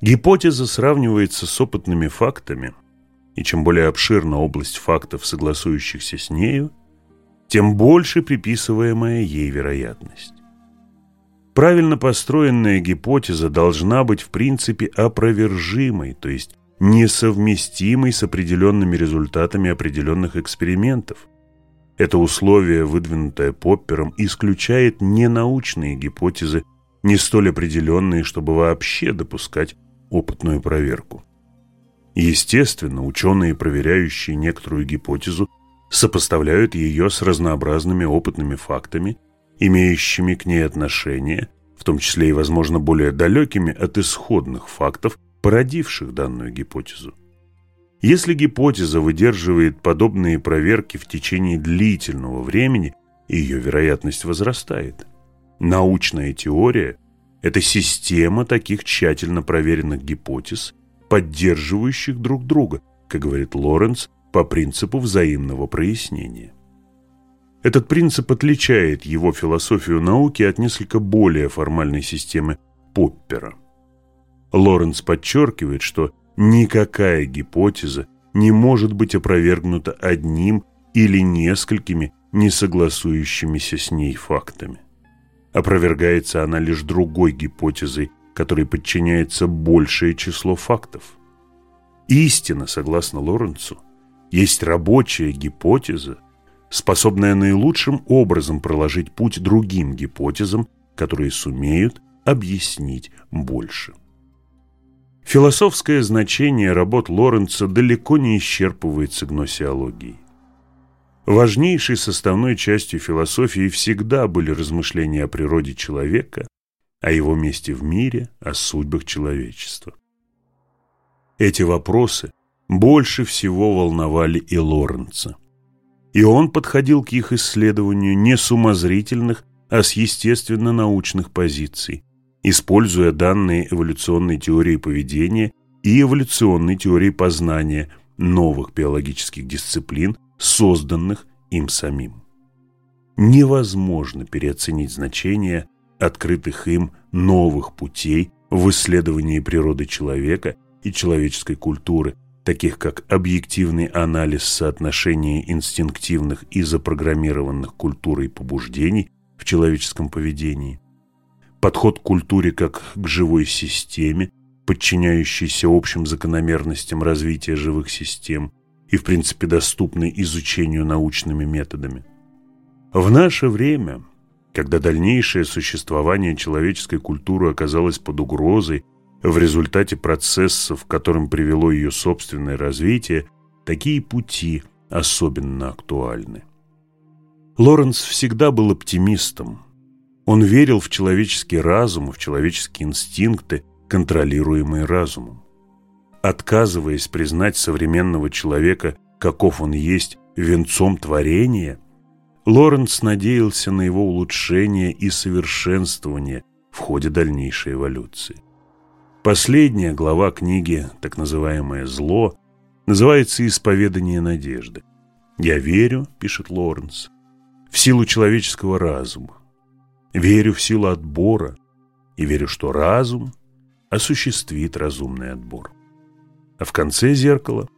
Гипотеза сравнивается с опытными фактами и чем более обширна область фактов, согласующихся с нею, тем больше приписываемая ей вероятность. Правильно построенная гипотеза должна быть в принципе опровержимой, то есть несовместимой с определенными результатами определенных экспериментов. Это условие, выдвинутое Поппером, исключает ненаучные гипотезы, не столь определенные, чтобы вообще допускать опытную проверку. Естественно, ученые, проверяющие некоторую гипотезу, сопоставляют ее с разнообразными опытными фактами – имеющими к ней отношение, в том числе и, возможно, более далекими от исходных фактов, породивших данную гипотезу. Если гипотеза выдерживает подобные проверки в течение длительного времени, ее вероятность возрастает. Научная теория – это система таких тщательно проверенных гипотез, поддерживающих друг друга, как говорит Лоренц, по принципу взаимного прояснения. Этот принцип отличает его философию науки от несколько более формальной системы Поппера. Лоренц подчеркивает, что никакая гипотеза не может быть опровергнута одним или несколькими несогласующимися с ней фактами. Опровергается она лишь другой гипотезой, которой подчиняется большее число фактов. Истина, согласно Лоренцу, есть рабочая гипотеза, способная наилучшим образом проложить путь другим гипотезам, которые сумеют объяснить больше. Философское значение работ Лоренца далеко не исчерпывается гносеологией. Важнейшей составной частью философии всегда были размышления о природе человека, о его месте в мире, о судьбах человечества. Эти вопросы больше всего волновали и Лоренца и он подходил к их исследованию не с умозрительных, а с естественно-научных позиций, используя данные эволюционной теории поведения и эволюционной теории познания новых биологических дисциплин, созданных им самим. Невозможно переоценить значение открытых им новых путей в исследовании природы человека и человеческой культуры, таких как объективный анализ соотношения инстинктивных и запрограммированных культурой побуждений в человеческом поведении, подход к культуре как к живой системе, подчиняющейся общим закономерностям развития живых систем и, в принципе, доступной изучению научными методами. В наше время, когда дальнейшее существование человеческой культуры оказалось под угрозой в результате процессов, к которым привело ее собственное развитие, такие пути особенно актуальны. Лоренс всегда был оптимистом. Он верил в человеческий разум, в человеческие инстинкты, контролируемые разумом. Отказываясь признать современного человека, каков он есть, венцом творения, Лоренс надеялся на его улучшение и совершенствование в ходе дальнейшей эволюции. Последняя глава книги, так называемое «Зло», называется «Исповедание надежды». «Я верю», — пишет Лоренс, — «в силу человеческого разума. Верю в силу отбора и верю, что разум осуществит разумный отбор». А в конце зеркала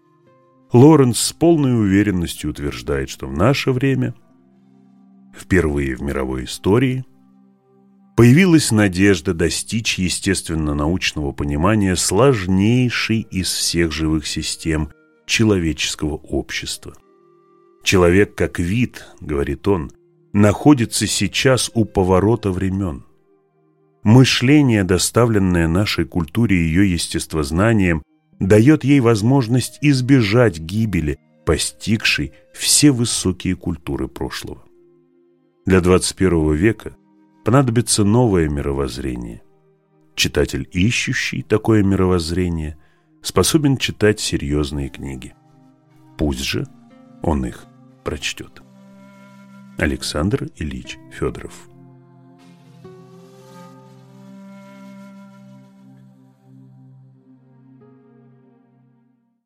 Лоренс с полной уверенностью утверждает, что в наше время, впервые в мировой истории – появилась надежда достичь естественно-научного понимания сложнейшей из всех живых систем человеческого общества. Человек как вид, говорит он, находится сейчас у поворота времен. Мышление, доставленное нашей культуре и ее естествознанием, дает ей возможность избежать гибели, постигшей все высокие культуры прошлого. Для 21 века понадобится новое мировоззрение. Читатель, ищущий такое мировоззрение, способен читать серьезные книги. Пусть же он их прочтет. Александр Ильич Федоров